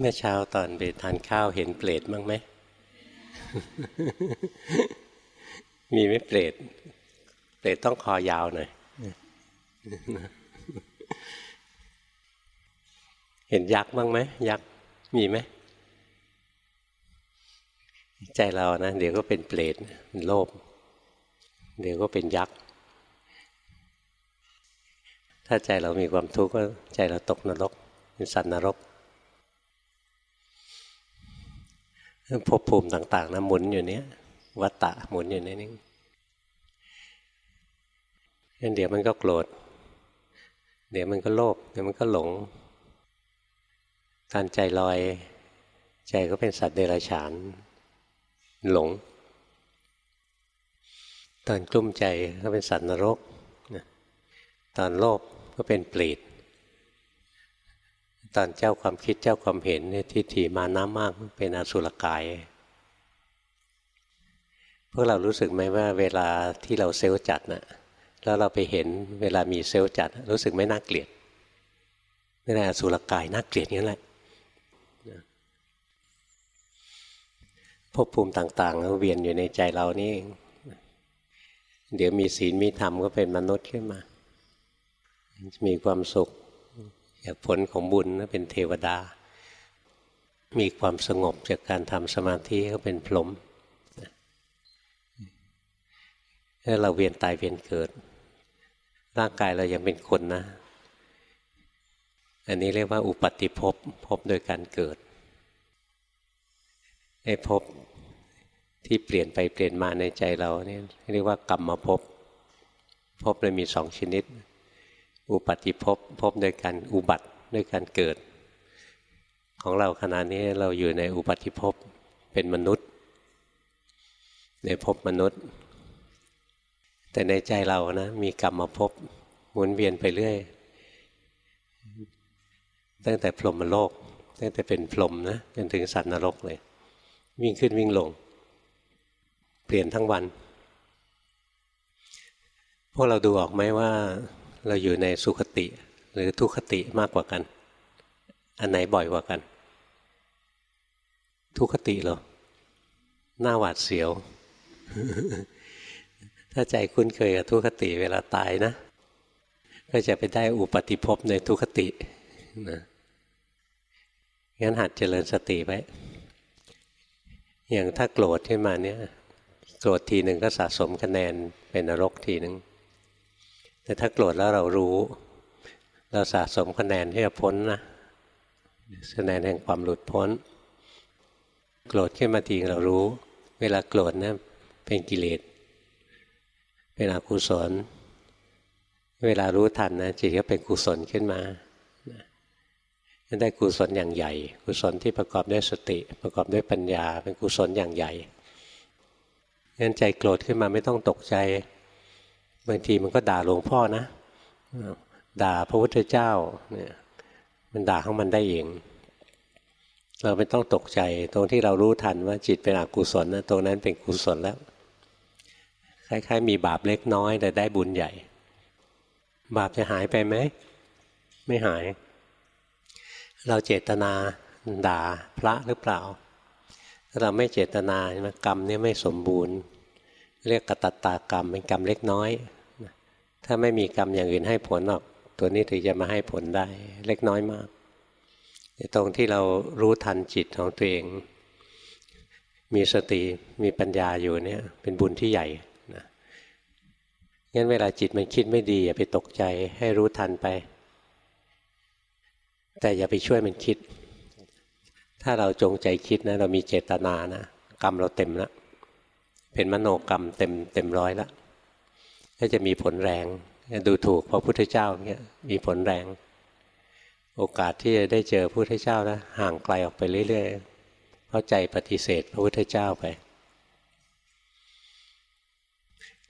เมื่อเช้าตอนไปทานข้าวเห็นเปรตบ้างไหม มีไหมเปรต เปรตต้องคอยาวหน่อย เห็นยักษ์บ้างไหม ยักษ์ มีไหม ใจเรานะ เดี๋ยวก็เป็นเปรตเป็นโลภ เดี๋ยวก็เป็นยักษ์ ถ้าใจเรามีความทุกข์ก็ใจเราตกนรกเป็นสัตว์นรก ภพภูมิต่างๆนะหมุนอยู่เนี้ยวัตตะหมุนอยู่ในนี้งั้นเดี๋ยวมันก็โกรธ เดี๋ยวมันก็โลภเดี๋ยวมันก็หลง การใจลอย ใจก็เป็นสัตว์เดรัจฉาน หลง ตอนกลุ้มใจก็เป็นสัตว์นรก ตอนโลภก็เป็นเปรต ตอนเจ้าความคิดเจ้าความเห็นเนี่ยทิฏฐิมาน้ำมากเป็นอสุรกาย พวกเรารู้สึกไหมว่าเวลาที่เราเซลล์จัดนะ่ะแล้วเราไปเห็นเวลามีเซลล์จัด รู้สึกไม่น่าเกลียดไม่ได้อสุรกายน่าเกลียดงั้นแหละภพภูมิต่างๆเวียนอยู่ในใจเรานี่เดี๋ยวมีศีลมีธรรมก็เป็นมนุษย์ขึ้นมา มีความสุข ผลของบุญนะเป็นเทวดา มีความสงบจากการทำสมาธิก็เป็นพรหมถ้าเราเวียนตายเวียนเกิด ร่างกายเรายังเป็นคนนะ อันนี้เรียกว่าอุปติภพภพโดยการเกิดไอ้ภพที่เปลี่ยนไปเปลี่ยนมาในใจเราเนี่ยเรียกว่ากรรมภพภพเลยมีสองชนิด อุปติภพภพด้วยกันอุบัติด้วยการเกิด ของเราขณะนี้เราอยู่ในอุปติภพเป็นมนุษย์ ในภพมนุษย์ แต่ในใจเรานะมีกรรมภพหมุนเวียนไปเรื่อย ตั้งแต่พรหมโลก ตั้งแต่เป็นพรหมนะจนถึงสัตว์นรกเลย วิ่งขึ้นวิ่งลง เปลี่ยนทั้งวัน พวกเราดูออกไหมว่า เราอยู่ในสุขติหรือทุคติมากกว่ากัน อันไหนบ่อยกว่ากัน ทุคติเหรอหน้าหวาดเสียว ถ้าใจคุ้นเคยกับทุคติเวลาตายนะ ก็จะไปได้อุปติภพในทุคตินะงั้นหัดเจริญสติไว้ อย่างถ้าโกรธขึ้นมาเนี่ย โกรธทีหนึ่งก็สะสมคะแนนเป็นนรกทีหนึ่ง แต่ถ้าโกรธแล้วเรารู้ เราสะสมคะแนนที่จะพ้นนะคะแนนแห่งความหลุดพ้น โกรธขึ้นมาทีเรารู้ เวลาโกรธนะเป็นกิเลสเป็นอกุศล เวลารู้ทันนะจิตก็เป็นกุศลขึ้นมาได้กุศลอย่างใหญ่ กุศลที่ประกอบด้วยสติ ประกอบด้วยปัญญา เป็นกุศลอย่างใหญ่งั้นใจโกรธขึ้นมาไม่ต้องตกใจ บางทีมันก็ด่าหลวงพ่อนะ ด่าพระพุทธเจ้าเนี่ยมันด่าของมันได้เอง เราไม่ต้องตกใจตรงที่เรารู้ทันว่าจิตเป็นอกุศลนะตรงนั้นเป็นกุศลแล้ว คล้ายๆ มีบาปเล็กน้อย แต่ได้บุญใหญ่ บาปจะหายไปไหม ไม่หาย เราเจตนาด่าพระหรือเปล่า ถ้าเราไม่เจตนา กรรมนี่ไม่สมบูรณ์ เรียกกตัตตากรรมเป็นกรรมเล็กน้อย ถ้าไม่มีกรรมอย่างอื่นให้ผลหรอก ตัวนี้ถึงจะมาให้ผลได้ เล็กน้อยมากตรงที่เรารู้ทันจิตของตัวเอง มีสติมีปัญญาอยู่เนี่ยเป็นบุญที่ใหญ่นะงั้นเวลาจิตมันคิดไม่ดี อย่าไปตกใจให้รู้ทันไป แต่อย่าไปช่วยมันคิด ถ้าเราจงใจคิดนะ เรามีเจตนานะกรรมเราเต็มแล้วเป็นมโนกรรมเต็มเต็มร้อยแล้ว ก็จะมีผลแรงดูถูกพระพุทธเจ้าเนี่ยมีผลแรง โอกาสที่จะได้เจอพระพุทธเจ้านะห่างไกลออกไปเรื่อยๆเพราะใจปฏิเสธพระพุทธเจ้าไป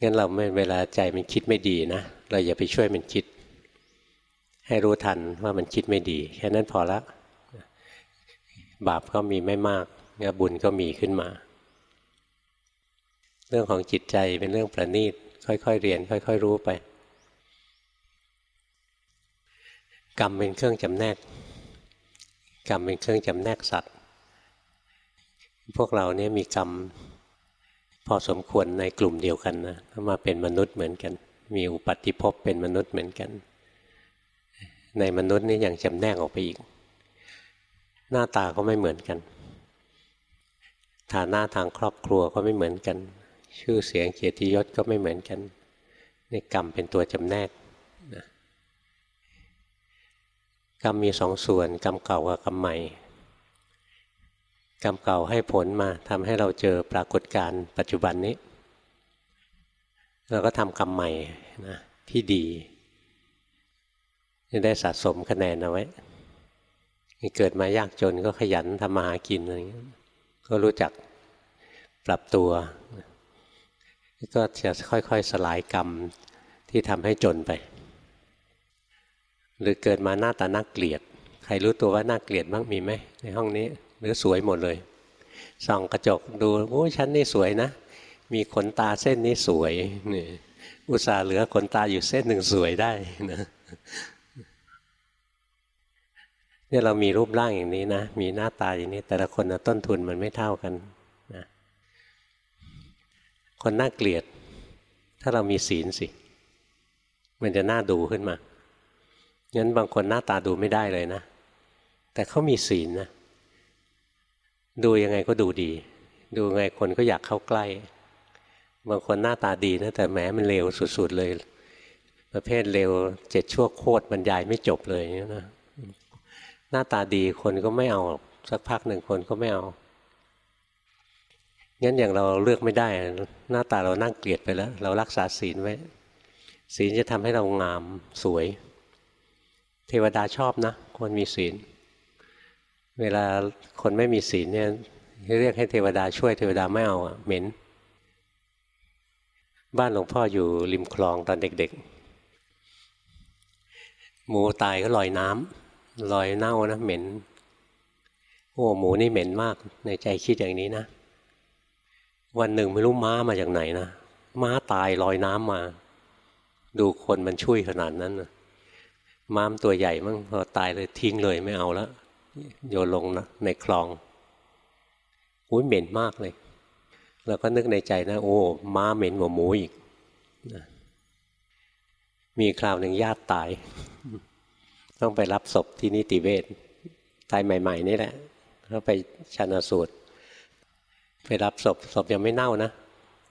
งั้นเราไม่เวลาใจมันคิดไม่ดีนะเราอย่าไปช่วยมันคิด ให้รู้ทันว่ามันคิดไม่ดี แค่นั้นพอละบาปก็มีไม่มากบุญก็มีขึ้นมา เรื่องของจิตใจเป็นเรื่องประณีต ค่อยๆเรียน ค่อย ๆ รู้ไป กรรมเป็นเครื่องจำแนก กรรมเป็นเครื่องจำแนกสัตว์ พวกเราเนี่ยมีกรรมพอสมควรในกลุ่มเดียวกันนะมาเป็นมนุษย์เหมือนกัน มีอุปัติภพเป็นมนุษย์เหมือนกัน ในมนุษย์นี่ยังจำแนกออกไปอีก หน้าตาก็ไม่เหมือนกัน ฐานะทางครอบครัวก็ไม่เหมือนกัน ชื่อเสียงเกียรติยศก็ไม่เหมือนกันนี่กรรมเป็นตัวจำแนกนะกรรมมีสองส่วนกรรมเก่ากับกรรมใหม่ กรรมเก่าให้ผลมาทำให้เราเจอปรากฏการณ์ปัจจุบันนี้ เราก็ทำกรรมใหม่นะที่ดีจะได้สะสมคะแนนเอาไว้เกิดมายากจนก็ขยันทำมาหากินอะไรเงี้ยก็รู้จักปรับตัว ก็จะค่อยๆสลายกรรมที่ทำให้จนไป หรือเกิดมาหน้าตาน่าเกลียด ใครรู้ตัวว่าน่าเกลียดบ้างมีไหมในห้องนี้ หรือสวยหมดเลยส่องกระจกดูโอ้ฉันนี่สวยนะ มีขนตาเส้นนี้สวยนี่อุตส่าห์เหลือขนตาอยู่เส้นหนึ่งสวยได้นะเนี่ยเรามีรูปร่างอย่างนี้นะ มีหน้าตาอย่างนี้ แต่ละคนนะต้นทุนมันไม่เท่ากัน คนน่าเกลียด ถ้าเรามีศีลสิ มันจะน่าดูขึ้นมางั้นบางคนหน้าตาดูไม่ได้เลยนะ แต่เขามีศีลนะดูยังไงก็ดูดี ดูไงคนก็อยากเข้าใกล้ บางคนหน้าตาดีนะแต่แม้มันเลวสุดๆเลย ประเภทเลวเจ็ดชั่วโคตรบรรยายไม่จบเลยนะหน้าตาดีคนก็ไม่เอาสักพักหนึ่งคนก็ไม่เอา งั้นอย่างเราเลือกไม่ได้ หน้าตาเรานั่งเกลียดไปแล้ว เรารักษาศีลไว้ ศีลจะทำให้เรางามสวย เทวดาชอบนะคนมีศีล เวลาคนไม่มีศีลเนี่ยเรียกให้เทวดาช่วยเทวดาไม่เอาเหม็น บ้านหลวงพ่ออยู่ริมคลองตอนเด็กๆ หมูตายก็ลอยน้ำลอยเน่านะเหม็น โอ้หมูนี่เหม็นมากในใจคิดอย่างนี้นะ วันหนึ่งไม่รู้ม้ามาจากไหนนะม้าตายลอยน้ำมา ดูคนมันช่วยขนาดนั้นนะม้ามตัวใหญ่มั้งพอตายเลยทิ้งเลยไม่เอาแล้วโยนลงนะในคลองอุ้ยเหม็นมากเลยแล้วก็นึกในใจนะ โอ้ ม้าเหม็นกว่าหมูอีกมีคราวหนึ่งญาติตาย ต้องไปรับศพที่นิติเวศตายใหม่ ๆ นี่แหละเขาไปชันสูตร ไปรับศพศพยังไม่เน่านะ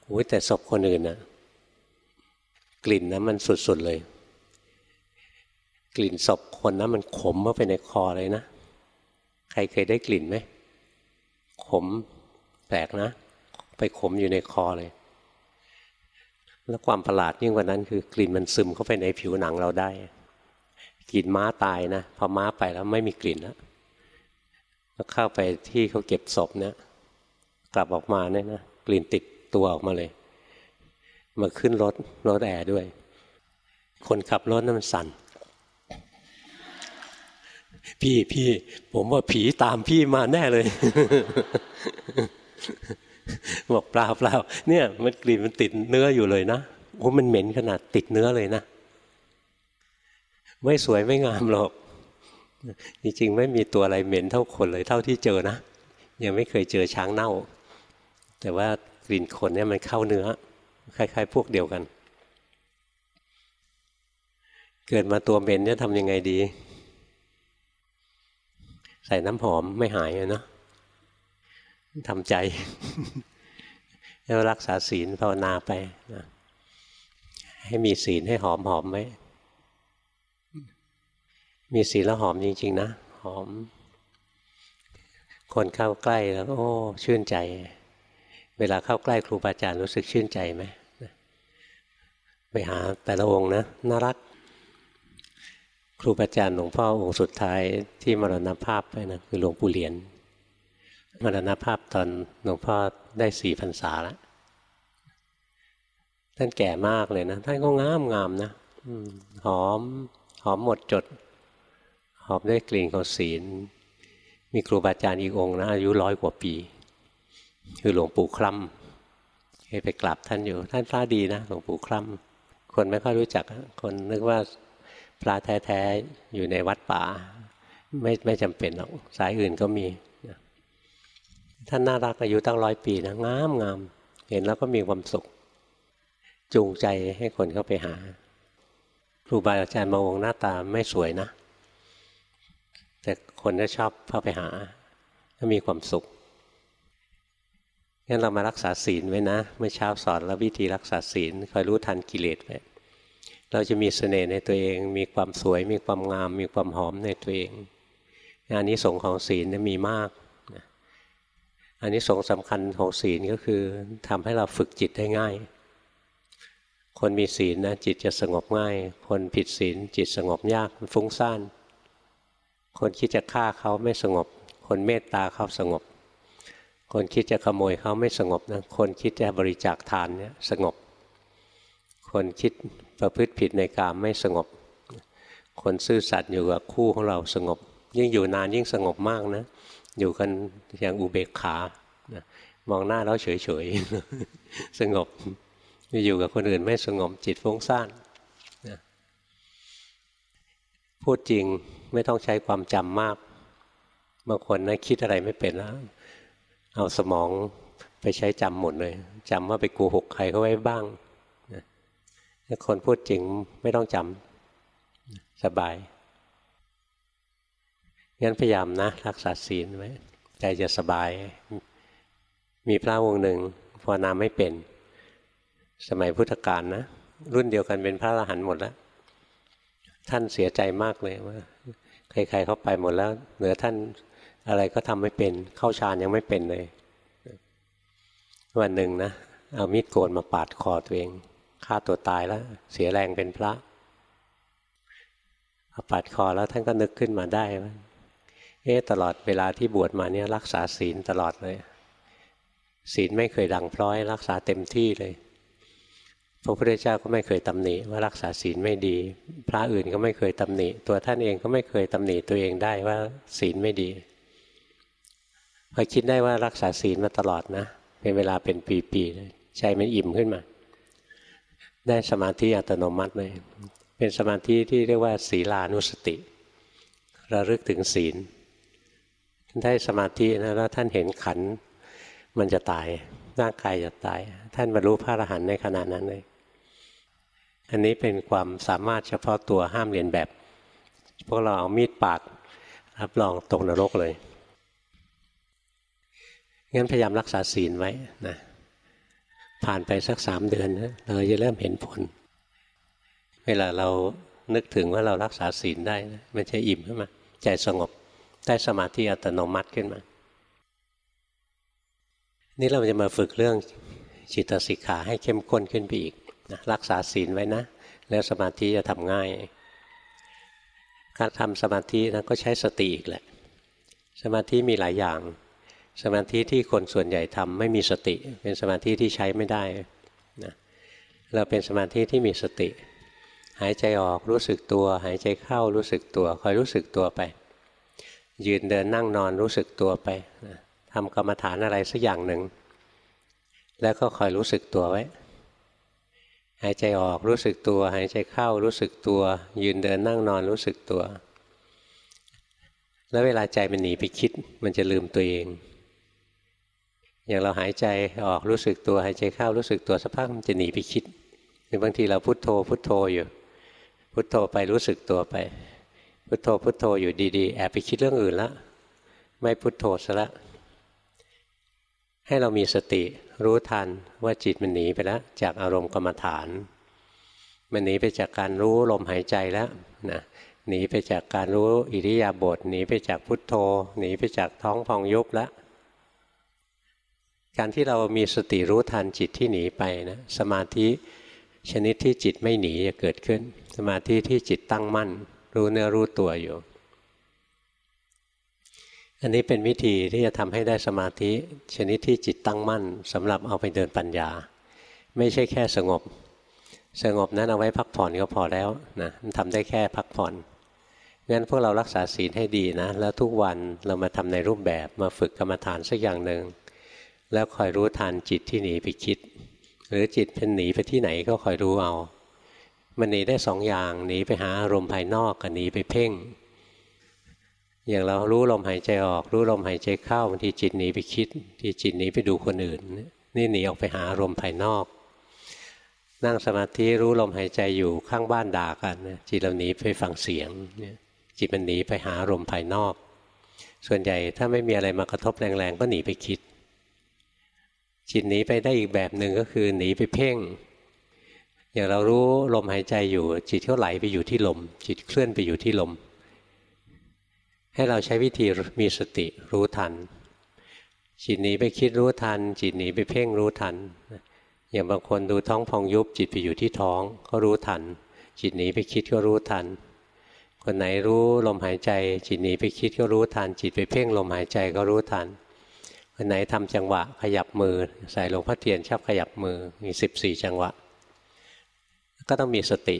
อุ้ยแต่ศพคนอื่นนะกลิ่นนะมันสุดๆเลย กลิ่นศพคนนะมันขมเข้าไปในคอเลยนะ ใครเคยได้กลิ่นไหมขมแปลกนะ ไปขมอยู่ในคอเลย แล้วความประหลาดยิ่งกว่านั้นคือกลิ่นมันซึมเข้าไปในผิวหนังเราได้กลิ่นม้าตายนะพอม้าไปแล้วไม่มีกลิ่นแล้วเข้าไปที่เขาเก็บศพเนี่ย กลับออกมาเนี่ยนะกลิ่นติดตัวออกมาเลย มาขึ้นรถรถแอร์ด้วย คนขับรถนั่นมันสั่น พี่พี่ผมว่าผีตามพี่มาแน่เลย บอกเปล่าเปล่าเนี่ย มันกลิ่นมันติดเนื้ออยู่เลยนะโอ้มันเหม็นขนาดติดเนื้อเลยนะ ไม่สวยไม่งามหรอก จริงๆ ไม่มีตัวอะไรเหม็นเท่าคนเลย เท่าที่เจอนะ ยังไม่เคยเจอช้างเน่า แต่ว่ากลิ่นขนเนี่ยมันเข้าเนื้อ คล้าย ๆ พวกเดียวกัน เกิดมาตัวเหม็นเนี่ยทำยังไงดี ใส่น้ำหอมไม่หายเนาะทำใจ แล้วรักษาศีลภาวนาไปนะให้มีศีลให้หอมหอมไว้มีสีลแล้วหอมจริง ๆ นะ หอม คนเข้าใกล้แล้ว โอ้ ชื่นใจ เวลาเข้าใกล้ครูบาอาจารย์รู้สึกชื่นใจไหมไปหาแต่ละองค์นะน่ารัก ครูบาอาจารย์หลวงพ่อองค์สุดท้ายที่มรณภาพไปนะคือหลวงปู่เหรียญมรณภาพตอนหลวงพ่อได้สี่พรรษาแล้วท่านแก่มากเลยนะท่านก็งามงามนะหอมหอมหมดจด หอบด้วยกลิ่นของศีล มีครูบาอาจารย์อีกองค์นะอายุร้อยกว่าปี คือหลวงปู่คล่ำเคยไปกราบท่านอยู่ ท่านพระดีนะหลวงปู่คล่ำคนไม่ค่อยรู้จัก คนนึกว่าพระแท้ๆอยู่ในวัดป่า ไม่ไม่จำเป็นหรอกสายอื่นก็มีท่านน่ารักอายุตั้งร้อยปีนะงามงามเห็นแล้วก็มีความสุข จูงใจให้คนเข้าไปหา ครูบาอาจารย์มาวงหน้าตาไม่สวยนะ แต่คนก็ชอบเข้าไปหาก็มีความสุข งั้นเรามารักษาศีลไว้นะ เมื่อเช้าสอนแล้ววิธีรักษาศีลคอยรู้ทันกิเลสไว้เราจะมีเสน่ห์ในตัวเอง มีความสวย มีความงาม มีความหอมในตัวเองอันนี้สงของศีลมีมากอันนี้สงสำคัญของศีลก็คือทำให้เราฝึกจิตได้ง่าย คนมีศีลนะจิตจะสงบง่าย คนผิดศีลจิตสงบยากฟุ้งซ่าน คนคิดจะฆ่าเขาไม่สงบ คนเมตตาเขาสงบ คนคิดจะขโมยเขาไม่สงบนะ คนคิดจะบริจาคทานเนี่ยสงบ คนคิดประพฤติผิดในกามไม่สงบ คนซื่อสัตย์อยู่กับคู่ของเราสงบ ยิ่งอยู่นานยิ่งสงบมากนะ อยู่กันอย่างอุเบกขามองหน้าแล้วเฉยๆ สงบอยู่กับคนอื่นไม่สงบจิตฟุ้งซ่านพูดจริงไม่ต้องใช้ความจำมากบางคนนะคิดอะไรไม่เป็นแล้ว เอาสมองไปใช้จำหมดเลยจำว่าไปกูหกใครเขาไว้บ้างถ้าคนพูดจริงไม่ต้องจำสบายงั้นพยายามนะ รักษาศีลไว้ใจจะสบาย มีพระวงหนึ่งภาวนาไม่เป็น สมัยพุทธกาลนะ รุ่นเดียวกันเป็นพระอรหันต์หมดแล้ว ท่านเสียใจมากเลยว่าใครๆเขาไปหมดแล้ว เหลือท่าน อะไรก็ทำไม่เป็น เข้าฌานยังไม่เป็นเลย วันหนึ่งนะเอามีดโกนมาปาดคอตัวเองฆ่าตัวตายแล้ว เสียแรงเป็นพระปาดคอแล้วท่านก็นึกขึ้นมาได้ว่าเอ๊ะตลอดเวลาที่บวชมาเนี่ยรักษาศีลตลอดเลย ศีลไม่เคยดังพร้อย รักษาเต็มที่เลยพระพุทธเจ้าก็ไม่เคยตำหนิว่ารักษาศีลไม่ดี พระอื่นก็ไม่เคยตำหนิ ตัวท่านเองก็ไม่เคยตำหนิตัวเองได้ว่าศีลไม่ดี พอคิดได้ว่ารักษาศีลมาตลอดนะ เป็นเวลาเป็นปีๆใจมันอิ่มขึ้นมา ได้สมาธิอัตโนมัติเลยเป็นสมาธิที่เรียกว่า ศีลานุสติ ระลึกถึงศีลได้สมาธินะแล้วท่านเห็นขันมันจะตายร่างกายจะตาย ท่านบรรลุพระอรหันต์ในขณะนั้นเลย อันนี้เป็นความสามารถเฉพาะตัวห้ามเรียนแบบ พวกเราเอามีดปาดรับรองตกนรกเลย งั้นพยายามรักษาศีลไว้นะผ่านไปสักสามเดือนนะเราจะเริ่มเห็นผล เวลาเรานึกถึงว่าเรารักษาศีลได้นะมันจะอิ่มขึ้นมาใจสงบได้สมาธิอัตโนมัติขึ้นมา นี่เราจะมาฝึกเรื่องจิตสิกขาให้เข้มข้นขึ้นไปอีกนะรักษาศีลไว้นะ แล้วสมาธิจะทำง่าย การทำสมาธินะก็ใช้สติอีกแหละ สมาธิมีหลายอย่าง สมาธิที่คนส่วนใหญ่ทำไม่มีสติ เป็นสมาธิที่ใช้ไม่ได้นะเราเป็นสมาธิที่มีสติ หายใจออกรู้สึกตัว หายใจเข้ารู้สึกตัวคอยรู้สึกตัวไป ยืนเดินนั่งนอนรู้สึกตัวไปทำกรรมฐานอะไรสักอย่างหนึ่ง แล้วก็คอยรู้สึกตัวไว้ หายใจออกรู้สึกตัว หายใจเข้ารู้สึกตัว ยืนเดินนั่งนอนรู้สึกตัว แล้วเวลาใจมันหนีไปคิด มันจะลืมตัวเอง อย่างเราหายใจออกรู้สึกตัวหายใจเข้ารู้สึกตัวสักพักมันจะหนีไปคิดหรือบางทีเราพุโทโธพุโทโธอยู่ พุโทโธไปรู้สึกตัวไป พุทโธพุทโธอยู่ดีๆ แอบไปคิดเรื่องอื่นแล้วไม่พุทโธซะละ ให้เรามีสติรู้ทันว่าจิตมันหนีไปแล้วจากอารมณ์กรรมฐาน มันหนีไปจากการรู้ลมหายใจแล้วนะหนีไปจากการรู้อิริยาบถหนีไปจากพุทโธ หนีไปจากท้องพองยุบแล้ว การที่เรามีสติรู้ทันจิตที่หนีไปนะสมาธิชนิดที่จิตไม่หนีจะเกิดขึ้น สมาธิที่จิตตั้งมั่น รู้เนื้อรู้ตัวอยู่ อันนี้เป็นวิธีที่จะทำให้ได้สมาธิชนิดที่จิตตั้งมั่นสำหรับเอาไปเดินปัญญา ไม่ใช่แค่สงบ สงบนั้นเอาไว้พักผ่อนก็พอแล้วนะมันทำได้แค่พักผ่อนงั้นพวกเรารักษาศีลให้ดีนะ แล้วทุกวันเรามาทำในรูปแบบมาฝึกกรรมฐานสักอย่างหนึ่ง แล้วคอยรู้ทันจิตที่หนีไปคิด หรือจิตเป็นหนีไปที่ไหนก็คอยรู้เอา มันหนีได้สองอย่างหนีไปหาอารมณ์ภายนอกกับหนีไปเพ่ง อย่างเรารู้ลมหายใจออก รู้ลมหายใจเข้าบางทีจิตหนีไปคิด ที่จิตหนีไปดูคนอื่น นี่หนีออกไปหาอารมณ์ภายนอก นั่งสมาธิรู้ลมหายใจอยู่ข้างบ้านด่ากันจิตเราหนีไปฟังเสียงจิตมันหนีไปหาอารมณ์ภายนอก ส่วนใหญ่ถ้าไม่มีอะไรมากระทบแรงๆก็หนีไปคิด จิตหนีไปได้อีกแบบหนึ่งก็คือหนีไปเพ่ง อย่างเรารู้ลมหายใจอยู่ จิตก็ไหลไปอยู่ที่ลม จิตเคลื่อนไปอยู่ที่ลม ให้เราใช้วิธีมีสติรู้ทัน จิตหนีไปคิดรู้ทัน จิตหนีไปเพ่งรู้ทัน อย่างบางคนดูท้องพองยุบจิตไปอยู่ที่ท้องก็รู้ทัน จิตหนีไปคิดก็รู้ทัน คนไหนรู้ลมหายใจ จิตหนีไปคิดก็รู้ทัน จิตไปเพ่งลมหายใจก็รู้ทัน คนไหนทำจังหวะขยับมือ ใส่หลวงพ่อเทียนชอบขยับมือมีสิบสี่จังหวะ ก็ต้องมีสติ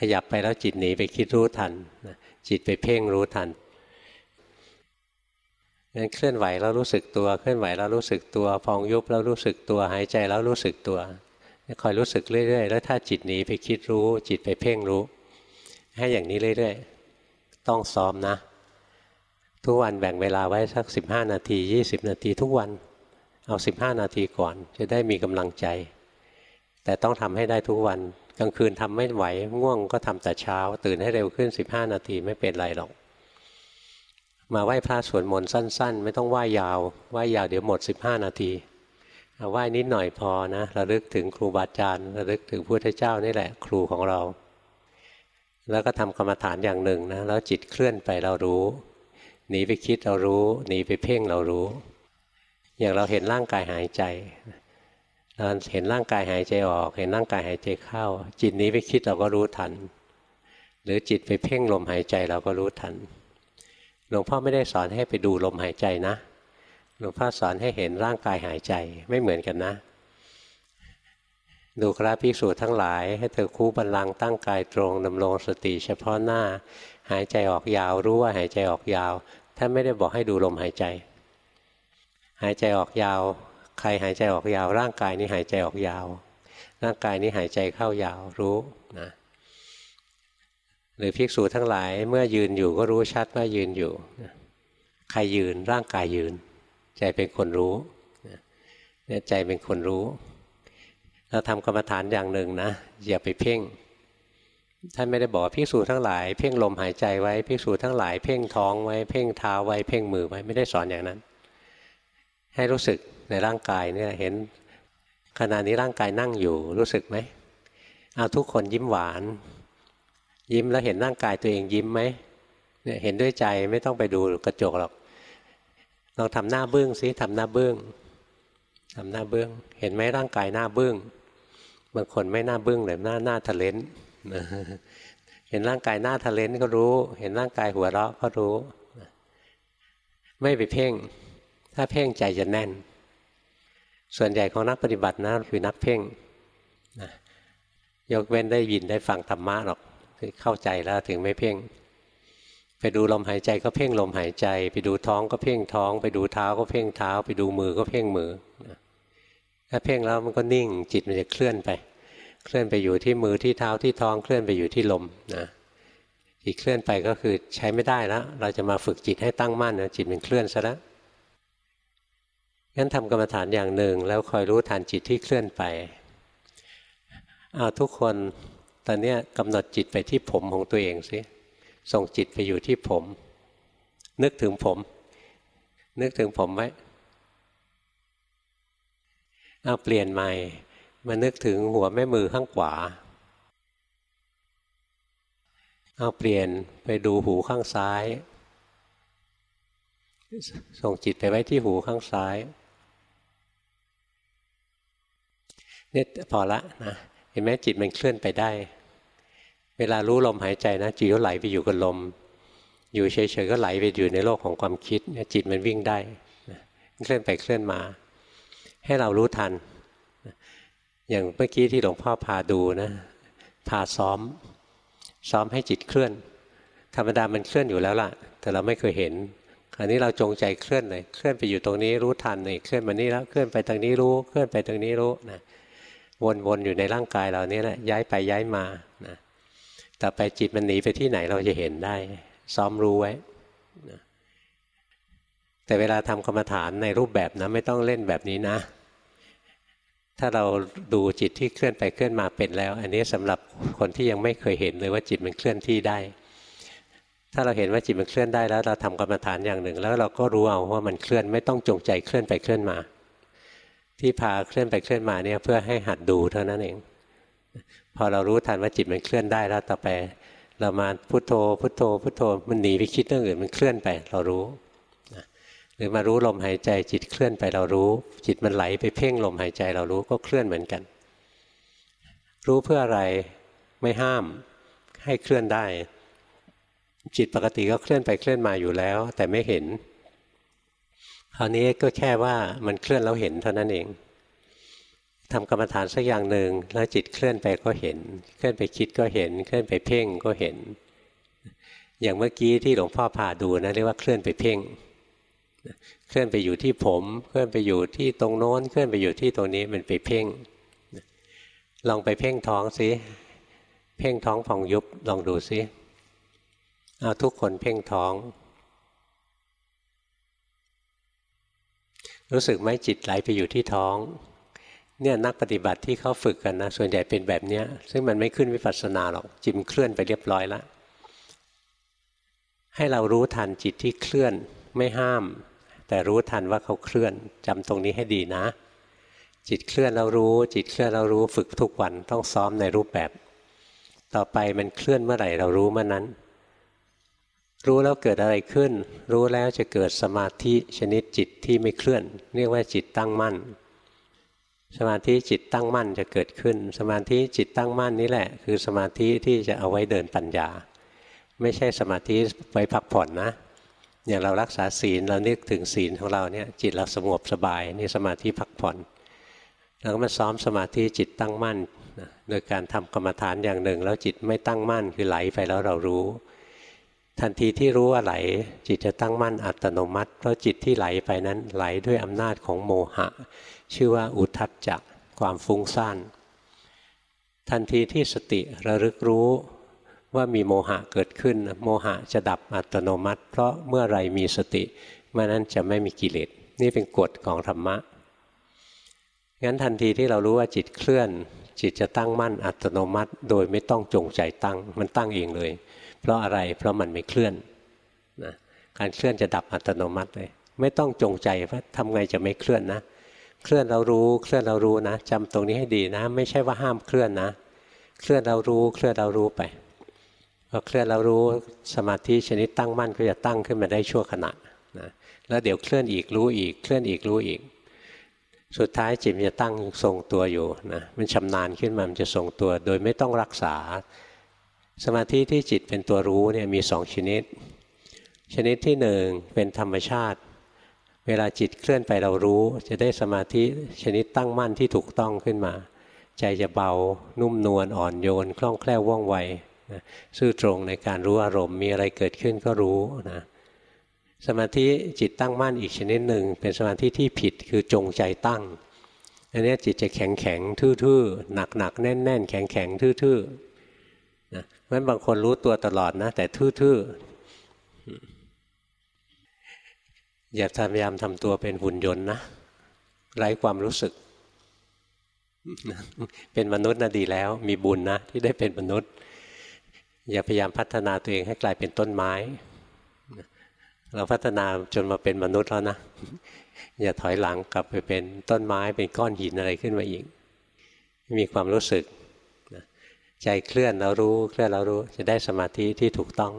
ขยับไปแล้วจิตหนีไปคิดรู้ทันจิตไปเพ่งรู้ทันงั้นเคลื่อนไหวแล้วรู้สึกตัว เคลื่อนไหวแล้วรู้สึกตัวพองยุบแล้วรู้สึกตัวหายใจแล้วรู้สึกตัวคอยรู้สึกเรื่อย ๆ แล้วถ้าจิตหนีไปคิดรู้ จิตไปเพ่งรู้ ให้อย่างนี้เรื่อย ๆ ต้องซ้อมนะ ทุกวันแบ่งเวลาไว้สักสิบห้านาทียี่สิบนาทีทุกวัน เอาสิบห้านาทีก่อน จะได้มีกำลังใจ แต่ต้องทำให้ได้ทุกวันกลางคืนทำไม่ไหวง่วงก็ทำแต่เช้า ตื่นให้เร็วขึ้นสิบห้านาทีไม่เป็นไรหรอก มาไหว้พระสวดมนต์สั้น ๆ ไม่ต้องไหว้ยาวไหว้ยาวเดี๋ยวหมด 15 นาทีไหว้นิดหน่อยพอนะระลึกถึงครูบาอาจารย์ระลึกถึงพระพุทธเจ้านี่แหละครูของเรา แล้วก็ทำกรรมฐานอย่างหนึ่งนะแล้วจิตเคลื่อนไปเรารู้ หนีไปคิดเรารู้หนีไปเพ่งเรารู้ อย่างเราเห็นร่างกายหายใจเราเห็นร่างกายหายใจออก เห็นร่างกายหายใจเข้า จิตหนีไปคิดเราก็รู้ทัน หรือจิตไปเพ่งลมหายใจเราก็รู้ทันหลวงพ่อไม่ได้สอนให้ไปดูลมหายใจนะหลวงพ่อสอนให้เห็นร่างกายหายใจไม่เหมือนกันนะ ดูคราภิกษุทั้งหลาย ให้เธอคู่บันลังตั้งกายตรงดำรงสติเฉพาะหน้า หายใจออกยาวรู้ว่าหายใจออกยาว ท่านไม่ได้บอกให้ดูลมหายใจ หายใจออกยาว ใครหายใจออกยาว ร่างกายนี้หายใจออกยาว ร่างกายนี้หายใจเข้ายาวรู้นะหรือภิกษุทั้งหลายเมื่อยืนอยู่ก็รู้ชัดว่ายืนอยู่ใครยืนร่างกายยืน ใจเป็นคนรู้เนี่ยใจเป็นคนรู้ เราทำกรรมฐานอย่างหนึ่งนะอย่าไปเพ่ง ท่านไม่ได้บอกภิกษุทั้งหลายเพ่งลมหายใจไว้ภิกษุทั้งหลายเพ่งท้องไว้เพ่งเท้าไว้เพ่งมือไว้ไม่ได้สอนอย่างนั้น ให้รู้สึกในร่างกายเนี่ยเห็นขณะนี้ร่างกายนั่งอยู่รู้สึกไหมเอาทุกคนยิ้มหวาน ยิ้มแล้วเห็นร่างกายตัวเองยิ้มไหมเนี่ยเห็นด้วยใจไม่ต้องไปดูกระจกหรอกลองทำหน้าเบื้องสิทำหน้าเบื้องทำหน้าเบื้อง เห็นไหมร่างกายหน้าเบื้องบางคนไม่หน้าเบื้องเลยหน้าหน้าทะเลน เห็นร่างกายหน้าทะเลนก็รู้ เห็นร่างกายหัวเราะก็รู้ ไม่ไปเพ่ง ถ้าเพ่งใจจะแน่น ส่วนใหญ่ของนักปฏิบัตินะคือนักเพ่งยกเว้นได้ยินได้ฟังธรรมะหรอกเข้าใจแล้วถึงไม่เพ่ง ไปดูลมหายใจก็เพ่งลมหายใจ ไปดูท้องก็เพ่งท้อง ไปดูเท้าก็เพ่งเท้า ไปดูมือก็เพ่งมือ ถ้าเพ่งแล้วมันก็นิ่งจิตมันจะเคลื่อนไป เคลื่อนไปอยู่ที่มือที่เท้าที่ท้องเคลื่อนไปอยู่ที่ลมนะจิตเคลื่อนไปก็คือใช้ไม่ได้แล้วเราจะมาฝึกจิตให้ตั้งมั่นนะจิตมันเคลื่อนซะแล้วงั้นทำกรรมฐานอย่างหนึ่ง แล้วคอยรู้ทันจิตที่เคลื่อนไปเอาทุกคนตอนนี้กำหนดจิตไปที่ผมของตัวเองสิส่งจิตไปอยู่ที่ผม นึกถึงผม นึกถึงผมไว้เอาเปลี่ยนใหม่ มานึกถึงหัวแม่มือข้างขวา เอาเปลี่ยนไปดูหูข้างซ้าย ส่งจิตไปไว้ที่หูข้างซ้ายนี่พอละนะเห็นไหมจิตมันเคลื่อนไปได้ เวลารู้ลมหายใจนะจิตก็ไหลไปอยู่กับลม อยู่เฉยๆก็ไหลไปอยู่ในโลกของความคิดจิตมันวิ่งได้เคลื่อนไปเคลื่อนมา ให้เรารู้ทัน อย่างเมื่อกี้ที่หลวงพ่อพาดูนะพาซ้อม ซ้อมให้จิตเคลื่อน ธรรมดามันเคลื่อนอยู่แล้วล่ะ แต่เราไม่เคยเห็นคราวนี้เราจงใจเคลื่อนเลยเคลื่อนไปอยู่ตรงนี้รู้ทันเลยเคลื่อนมานี่แล้วเคลื่อนไปทางนี้รู้เคลื่อนไปทางนี้รู้นะวนๆอยู่ในร่างกายเรานี่แหละย้ายไปย้ายมานะต่อไปจิตมันหนีไปที่ไหนเราจะเห็นได้ ซ้อมรู้ไว้แต่เวลาทำกรรมฐานในรูปแบบนะไม่ต้องเล่นแบบนี้นะ ถ้าเราดูจิตที่เคลื่อนไปเคลื่อนมาเป็นแล้ว อันนี้สำหรับคนที่ยังไม่เคยเห็นเลยว่าจิตมันเคลื่อนที่ได้ ถ้าเราเห็นว่าจิตมันเคลื่อนได้แล้วเราทำกรรมฐานอย่างหนึ่ง แล้วเราก็รู้เอาว่ามันเคลื่อนไม่ต้องจงใจเคลื่อนไปเคลื่อนมา ที่พาเคลื่อนไปเคลื่อนมาเนี่ยเพื่อให้หัดดูเท่านั้นเอง พอเรารู้ทันว่าจิตมันเคลื่อนได้แล้วต่อไป เรามาพุโทโธพุโทโธพุโทโธมันหนีไปคิดเรื่องอื่นมันเคลื่อนไป เรารู้ รือมารู้ลมหายใจจิตเคลื่อนไปเรารู้ จิตมันไหลไปเพ่งลมหายใจเรารู้ก็เคลื่อนเหมือนกัน รู้เพื่ออะไรไม่ห้าม ให้เคลื่อนได้ จิตปกติก็เคลื่อนไปเคลื่อนมาอยู่แล้ว แต่ไม่เห็นคราวนี้ก็แค่ว่ามันเคลื่อนแล้วเห็นเท่านั้นเองทำกรรมฐานสักอย่างหนึ่งแล้วจิตเคลื่อนไปก็เห็น เคลื่อนไปคิดก็เห็น เคลื่อนไปเพ่งก็เห็น อย่างเมื่อกี้ที่หลวงพ่อพาดูนะเรียกว่าเคลื่อนไปเพ่ง เคลื่อนไปอยู่ที่ผม เคลื่อนไปอยู่ที่ตรงโน้น เคลื่อนไปอยู่ที่ตรงนี้มันไปเพ่งลองไปเพ่งท้องสิเพ่งท้องผ่องยุบลองดูสิเอาทุกคนเพ่งท้อง รู้สึกไหมจิตไหลไปอยู่ที่ท้องเนี่ยนักปฏิบัติที่เขาฝึกกันนะส่วนใหญ่เป็นแบบนี้ซึ่งมันไม่ขึ้นวิปัสสนาหรอกจิตเคลื่อนไปเรียบร้อยแล้วให้เรารู้ทันจิตที่เคลื่อนไม่ห้าม แต่รู้ทันว่าเขาเคลื่อนจำตรงนี้ให้ดีนะ จิตเคลื่อนเรารู้ จิตเคลื่อนเรารู้ฝึกทุกวันต้องซ้อมในรูปแบบ ต่อไปมันเคลื่อนเมื่อไหร่เรารู้เมื่อนั้น รู้แล้วเกิดอะไรขึ้น รู้แล้วจะเกิดสมาธิชนิดจิตที่ไม่เคลื่อน เรียกว่าจิตตั้งมั่น สมาธิจิตตั้งมั่นจะเกิดขึ้น สมาธิจิตตั้งมั่นนี่แหละ คือสมาธิที่จะเอาไว้เดินปัญญา ไม่ใช่สมาธิไว้พักผ่อนนะ อย่างเรารักษาศีลเรานึกถึงศีลของเราเนี่ยจิตเราสงบสบายนี่สมาธิพักผ่อนเราก็มาซ้อมสมาธิจิตตั้งมั่นโดยการทำกรรมฐานอย่างหนึ่ง แล้วจิตไม่ตั้งมั่นคือไหลไปแล้วเรารู้ ทันทีที่รู้ว่าไหล จิตจะตั้งมั่นอัตโนมัติ เพราะจิตที่ไหลไปนั้นไหลด้วยอำนาจของโมหะ ชื่อว่าอุทัจจะความฟุ้งซ่านทันทีที่สติระลึกรู้ ว่ามีโมหะเกิดขึ้น โมหะจะดับอัตโนมัติ เพราะเมื่อไรมีสติเมื่อนั้นจะไม่มีกิเลสนี่เป็นกฎของธรรมะงั้นทันทีที่เรารู้ว่าจิตเคลื่อน จิตจะตั้งมั่นอัตโนมัติ โดยไม่ต้องจงใจตั้งมันตั้งเองเลย เพราะอะไรเพราะมันไม่เคลื่อนนะการเคลื่อนจะดับอัตโนมัติเลย ไม่ต้องจงใจว่าทำไงจะไม่เคลื่อนนะ เคลื่อนเรารู้เคลื่อนเรารู้นะจำตรงนี้ให้ดีนะ ไม่ใช่ว่าห้ามเคลื่อนนะ เคลื่อนเรารู้เคลื่อนเรารู้ไป พอเคลื่อนเรารู้สมาธิชนิดตั้งมั่นก็จะตั้งขึ้นมาได้ชั่วขณะนะแล้วเดี๋ยวเคลื่อนอีกรู้อีกเคลื่อนอีกรู้อีก สุดท้ายจิตจะตั้งทรงตัวอยู่นะมันชำนาญขึ้นมามันจะทรงตัวโดยไม่ต้องรักษา สมาธิที่จิตเป็นตัวรู้เนี่ยมีสองชนิด ชนิดที่หนึ่งเป็นธรรมชาติ เวลาจิตเคลื่อนไปเรารู้ จะได้สมาธิชนิดตั้งมั่นที่ถูกต้องขึ้นมา ใจจะเบานุ่มนวลอ่อนโยนคล่องแคล่วว่องไว นะซื่อตรงในการรู้อารมณ์มีอะไรเกิดขึ้นก็รู้นะสมาธิจิตตั้งมั่นอีกชนิดหนึ่ง เป็นสมาธิที่ผิดคือจงใจตั้งอันนี้จิตจะแข็งแข็งทื่อๆหนักหนักแน่นแน่นแข็งแข็งทื่อๆนะเพราะบางคนรู้ตัวตลอดนะ แต่ทื่อๆอย่าพยายามทำตัวเป็นหุ่นยนต์นะไร้ความรู้สึก เป็นมนุษย์น่ะดีแล้ว มีบุญนะที่ได้เป็นมนุษย์ อย่าพยายามพัฒนาตัวเองให้กลายเป็นต้นไม้ เราพัฒนาจนมาเป็นมนุษย์แล้วนะ อย่าถอยหลังกลับไปเป็นต้นไม้เป็นก้อนหินอะไรขึ้นมาอีก มีความรู้สึก ใจเคลื่อนเรารู้เคลื่อนเรารู้จะได้สมาธิที่ถูกต้อง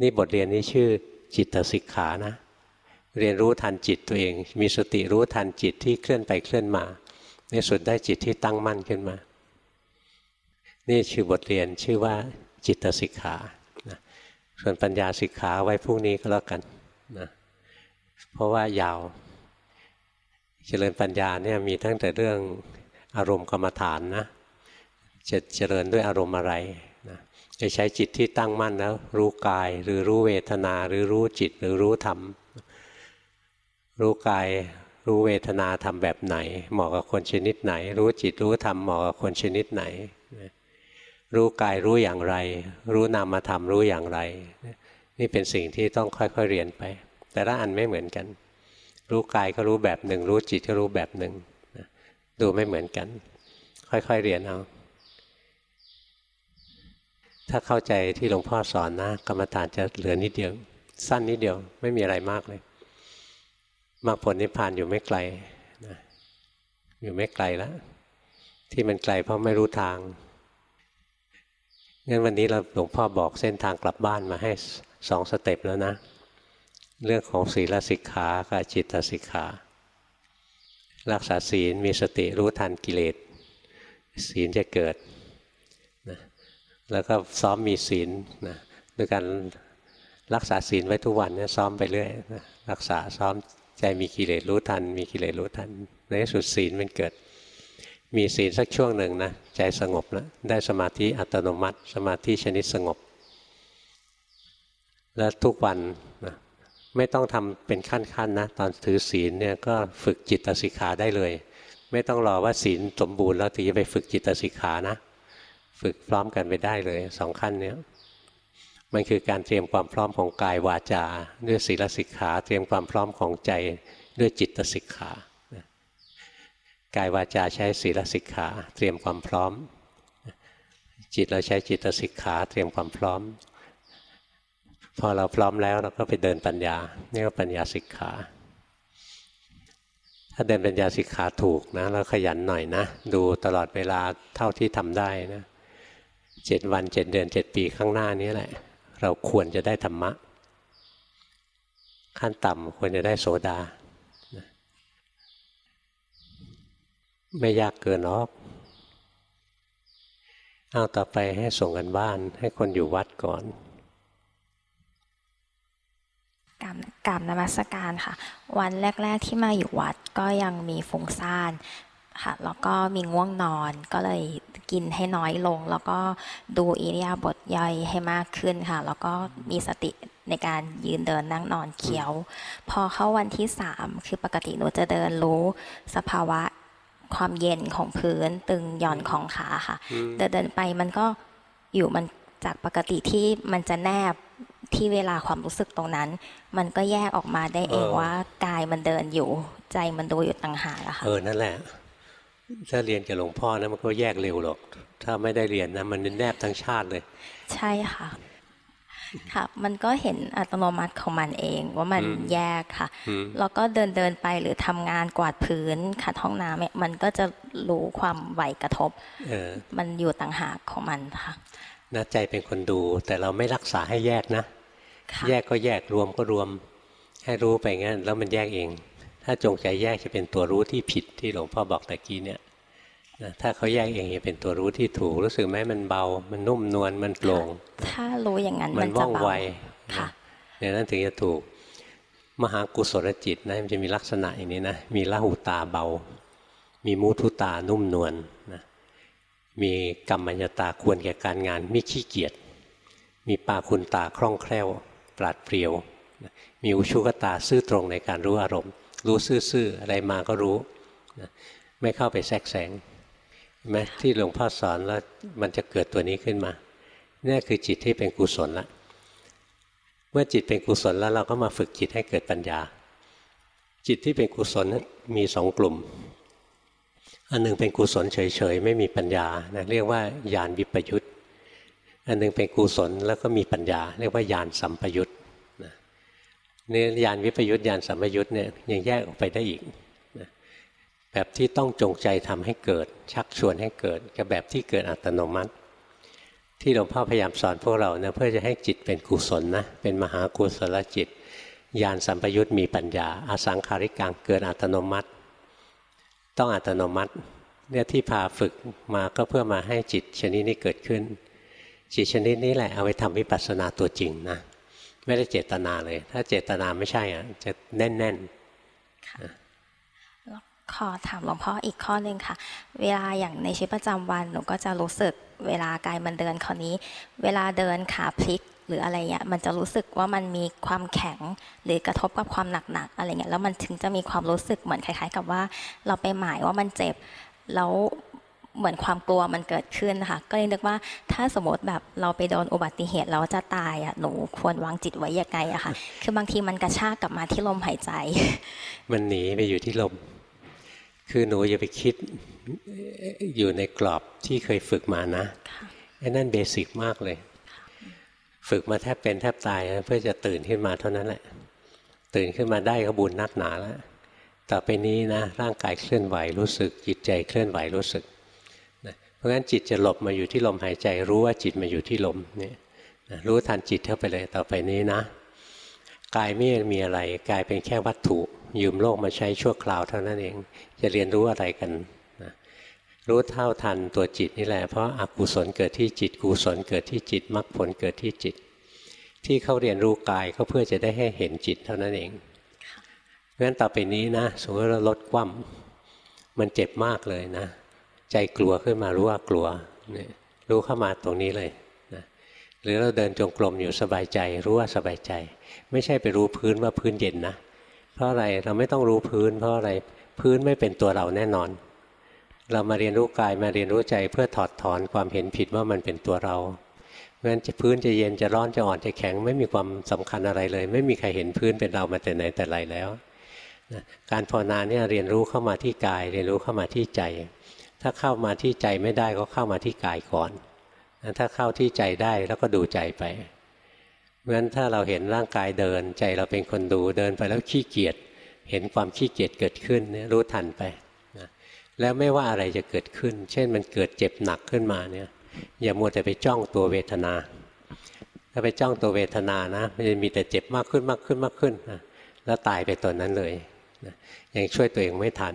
นี่บทเรียนนี้ชื่อจิตสิกขานะ เรียนรู้ทันจิตตัวเอง มีสติรู้ทันจิตที่เคลื่อนไปเคลื่อนมา ในสุดได้จิตที่ตั้งมั่นขึ้นมา นี่ชื่อบทเรียนชื่อว่าจิตสิกขานะส่วนปัญญาสิกขาไว้พรุ่งนี้ก็แล้วกันนะเพราะว่ายาวเจริญปัญญาเนี่ยมีทั้งแต่เรื่องอารมณ์กรรมฐานนะจะเจริญด้วยอารมณ์อะไรนะจะใช้จิตที่ตั้งมั่นแล้วรู้กายหรือรู้เวทนาหรือรู้จิตหรือรู้ธรรม รู้กายรู้เวทนาทำแบบไหน เหมาะกับคนชนิดไหน รู้จิตรู้ธรรมเหมาะกับคนชนิดไหน รู้กายรู้อย่างไร รู้นามธรรมรู้อย่างไร นี่เป็นสิ่งที่ต้องค่อยๆเรียนไป แต่ละอันไม่เหมือนกัน รู้กายก็รู้แบบหนึ่ง รู้จิตก็รู้แบบหนึ่งดูไม่เหมือนกัน ค่อยๆเรียนเอาถ้าเข้าใจที่หลวงพ่อสอนนะกรรมฐานจะเหลือนิดเดียว สั้นนิดเดียวไม่มีอะไรมากเลยมรรคผลนิพพานอยู่ไม่ไกลนะอยู่ไม่ไกลแล้วที่มันไกลเพราะไม่รู้ทาง งั้นวันนี้เราหลวงพ่อบอกเส้นทางกลับบ้านมาให้สองสเต็ปแล้วนะ เรื่องของศีลสิกขากับจิตสิกขา รักษาศีลมีสติรู้ทันกิเลสศีลจะเกิดนะแล้วก็ซ้อมมีศีลนะด้วยการรักษาศีลไว้ทุกวันเนี่ยซ้อมไปเรื่อยนะรักษาซ้อมใจมีกิเลสรู้ทัน มีกิเลสรู้ทันในที่สุดศีลมันเกิด มีศีลสักช่วงหนึ่งนะใจสงบแล้วได้สมาธิอัตโนมัติ สมาธิชนิดสงบ แล้วทุกวันนะไม่ต้องทำเป็นขั้นๆนะตอนถือศีลเนี่ยก็ฝึกจิตสิกขาได้เลย ไม่ต้องรอว่าศีลสมบูรณ์แล้วถึงจะไปฝึกจิตสิกขานะ ฝึกพร้อมกันไปได้เลยสองขั้นเนี้ยมันคือการเตรียมความพร้อมของกายวาจา ด้วยศีลสิกขา เตรียมความพร้อมของใจด้วยจิตสิกขา กายวาจาใช้ศีลสิกขาเตรียมความพร้อม จิตเราใช้จิตสิกขาเตรียมความพร้อม พอเราพร้อมแล้วเราก็ไปเดินปัญญานี่ก็ปัญญาสิกขาถ้าเดินปัญญาสิกขาถูกนะเราขยันหน่อยนะ ดูตลอดเวลาเท่าที่ทำได้นะเจ็ดวันเจ็ดเดือนเจ็ดปีข้างหน้านี้แหละ เราควรจะได้ธรรมะ ขั้นต่ำควรจะได้โสดา ไม่ยากเกินหรอกเอาต่อไปให้ส่งกันบ้าน ให้คนอยู่วัดก่อนกรรมกรรมนมัสการค่ะ วันแรก ๆที่มาอยู่วัดก็ยังมีฟุ้งซ่านค่ะแล้วก็มีง่วงนอนก็เลยกินให้น้อยลง แล้วก็ดูอิริยาบถย่อยให้มากขึ้นค่ะ แล้วก็มีสติในการยืนเดินนั่งนอนเคี้ยว พอเข้าวันที่สามคือปกติหนูจะเดินรู้สภาวะ ความเย็นของพื้นตึงหย่อนของขาค่ะ เดินเดินไปมันก็อยู่มันจากปกติที่มันจะแนบที่เวลาความรู้สึกตรงนั้น มันก็แยกออกมาได้เองว่ากายมันเดินอยู่ ใจมันดูอยู่ต่างหากอะค่ะเออนั่นแหละถ้าเรียนกับหลวงพ่อนะมันก็แยกเร็วหรอก ถ้าไม่ได้เรียนนะมันแนบทั้งชาติเลย ใช่ค่ะ ค่ะ มันก็เห็นอัตโนมัติของมันเองว่ามันแยกค่ะ แล้วก็เดินเดินไปหรือทำงานกวาดพื้นขัดห้องน้ำมันก็จะรู้ความไหวกระทบมันอยู่ต่างหากของมันค่ะนะใจเป็นคนดู แต่เราไม่รักษาให้แยกนะ แยกก็แยกรวมก็รวม ให้รู้ไปงั้น แล้วมันแยกเอง ถ้าจงใจแยกจะเป็นตัวรู้ที่ผิดที่หลวงพ่อบอกตะกี้เนี่ยนะ ถ้าเขาแยกเองจะเป็นตัวรู้ที่ถูกรู้สึกไหมมันเบา มันนุ่มนวลมันโปร่งถ้ารู้อย่างนั้นมันว่องไวค่ะเนี่ยนั้นถึงจะถูก มหากุศลจิตนะมันจะมีลักษณะอย่างนี้นะมีละหูตาเบา มีมุทุตานุ่มนวลนะมีกรรมัญตาควรแก่การงานไม่ขี้เกียจมีปาคุณตาคล่องแคล่ว ปราดเปรียว มีอุชุกตาซื่อตรงในการรู้อารมณ์ รู้ซื่อๆอะไรมาก็รู้ ไม่เข้าไปแทรกแซง ไหมที่หลวงพ่อสอนแล้วมันจะเกิดตัวนี้ขึ้นมานี่คือจิตที่เป็นกุศลละเมื่อจิตเป็นกุศลแล้วเราก็มาฝึกจิตให้เกิดปัญญา จิตที่เป็นกุศลนั้นมีสองกลุ่ม อันหนึ่งเป็นกุศลเฉยๆไม่มีปัญญานะเรียกว่าญาณวิปยุตอันหนึ่งเป็นกุศลแล้วก็มีปัญญา เรียกว่าญาณสัมปยุตนี่ยานวิปยุทธยานสัมปยุทธเนี่ยยังแยกออกไปได้อีก แบบที่ต้องจงใจทำให้เกิด ชักชวนให้เกิด กับแบบที่เกิดอัตโนมัติ ที่หลวงพ่อพยายามสอนพวกเราเนะเพื่อจะให้จิตเป็นกุศลนะเป็นมหากุศลจิตยานสัมปยุทธมีปัญญาอาสังขาริกังเกิดอัตโนมัติ ต้องอัตโนมัติเนี่ยที่พาฝึกมาก็เพื่อมาให้จิตชนิดนี้เกิดขึ้น จิตชนิดนี้แหละเอาไปทำวิปัสสนาตัวจริงนะไม่ได้เจตนาเลย ถ้าเจตนาไม่ใช่อะจะแน่นๆ ขอถามหลวงพ่ออีกข้อหนึ่งค่ะ เวลาอย่างในชีวิตประจำวันหนูก็จะรู้สึกเวลากายมันเดินคราวนี้ เวลาเดินขาพลิกหรืออะไรเงี้ยมันจะรู้สึกว่ามันมีความแข็งหรือกระทบกับความหนักๆอะไรเงี้ยแล้วมันถึงจะมีความรู้สึกเหมือนคล้าย ๆ กับว่าเราไปหมายว่ามันเจ็บแล้วเหมือนความกลัวมันเกิดขึ้นนะคะก็เลยนึกว่าถ้าสมมติแบบเราไปโดนอุบัติเหตุแล้วจะตายอะหนูควรวางจิตไว้ยังไงอะค่ะคือบางทีมันกระชากกลับมาที่ลมหายใจ มันหนีไปอยู่ที่ลม คือหนูอย่าไปคิดอยู่ในกรอบที่เคยฝึกมานะไอ้นั่นเบสิกมากเลย ฝึกมาแทบเป็นแทบตายเพื่อจะตื่นขึ้นมาเท่านั้นแหละ ตื่นขึ้นมาได้ก็บุญนักหนาแล้วต่อไปนี้นะร่างกายเคลื่อนไหวรู้สึก จิตใจเคลื่อนไหวรู้สึกนะเพราะฉะนั้นจิตจะหลบมาอยู่ที่ลมหายใจ รู้ว่าจิตมาอยู่ที่ลมเนี่ยนะรู้ทันจิตเข้าไปเลยต่อไปนี้นะ กายไม่มีอะไรกายเป็นแค่วัตถุ ยืมโลกมาใช้ชั่วคราวเท่านั้นเอง จะเรียนรู้อะไรกันนะรู้เท่าทันตัวจิตนี่แหละ เพราะอากุศลเกิดที่จิตกุศลเกิดที่จิตมรรคผลเกิดที่จิต ที่เขาเรียนรู้กายก็เพื่อจะได้ให้เห็นจิตเท่านั้นเองเพราะฉะนั้นต่อไปนี้นะสมมติเราลดคว่ำมันเจ็บมากเลยนะ ใจกลัวขึ้นมารู้ว่ากลัวรู้เข้ามาตรงนี้เลยนะหรือเราเดินจงกรมอยู่สบายใจ รู้ว่าสบายใจ ไม่ใช่ไปรู้พื้นว่าพื้นเย็นนะ ราะอะไรเราไม่ต้องรู้พื้น เพราะอะไรพื้นไม่เป็นตัวเราแน่นอน เรามาเรียนรู้กายมาเรียนรู้ใจเพื่อถอดถอนความเห็นผิดว่ามันเป็นตัวเราเพราะฉะนั้นจะพื้นจะเย็นจะร้อนจะอ่อนจะแข็ง ไม่มีความสำคัญอะไรเลย ไม่มีใครเห็นพื้นเป็นเรามาแต่ไหนแต่ไรแล้วการภาวนาเนี่ยเรียนรู้เข้ามาที่กาย เรียนรู้เข้ามาที่ใจ ถ้าเข้ามาที่ใจไม่ได้ก็เข้ามาที่กายก่อน ถ้าเข้าที่ใจได้แล้วก็ดูใจไป เพราะฉะนั้นถ้าเราเห็นร่างกายเดิน ใจเราเป็นคนดูเดินไปแล้วขี้เกียจเห็นความขี้เกียจเกิดขึ้นเนี่ยรู้ทันไปนะแล้วไม่ว่าอะไรจะเกิดขึ้น เช่นมันเกิดเจ็บหนักขึ้นมาเนี่ยอย่ามัวแต่ไปจ้องตัวเวทนา ถ้าไปจ้องตัวเวทนานะมันจะมีแต่เจ็บมากขึ้นมากขึ้นมากขึ้นนะแล้วตายไปตัวนั้นเลยยังช่วยตัวเองไม่ทัน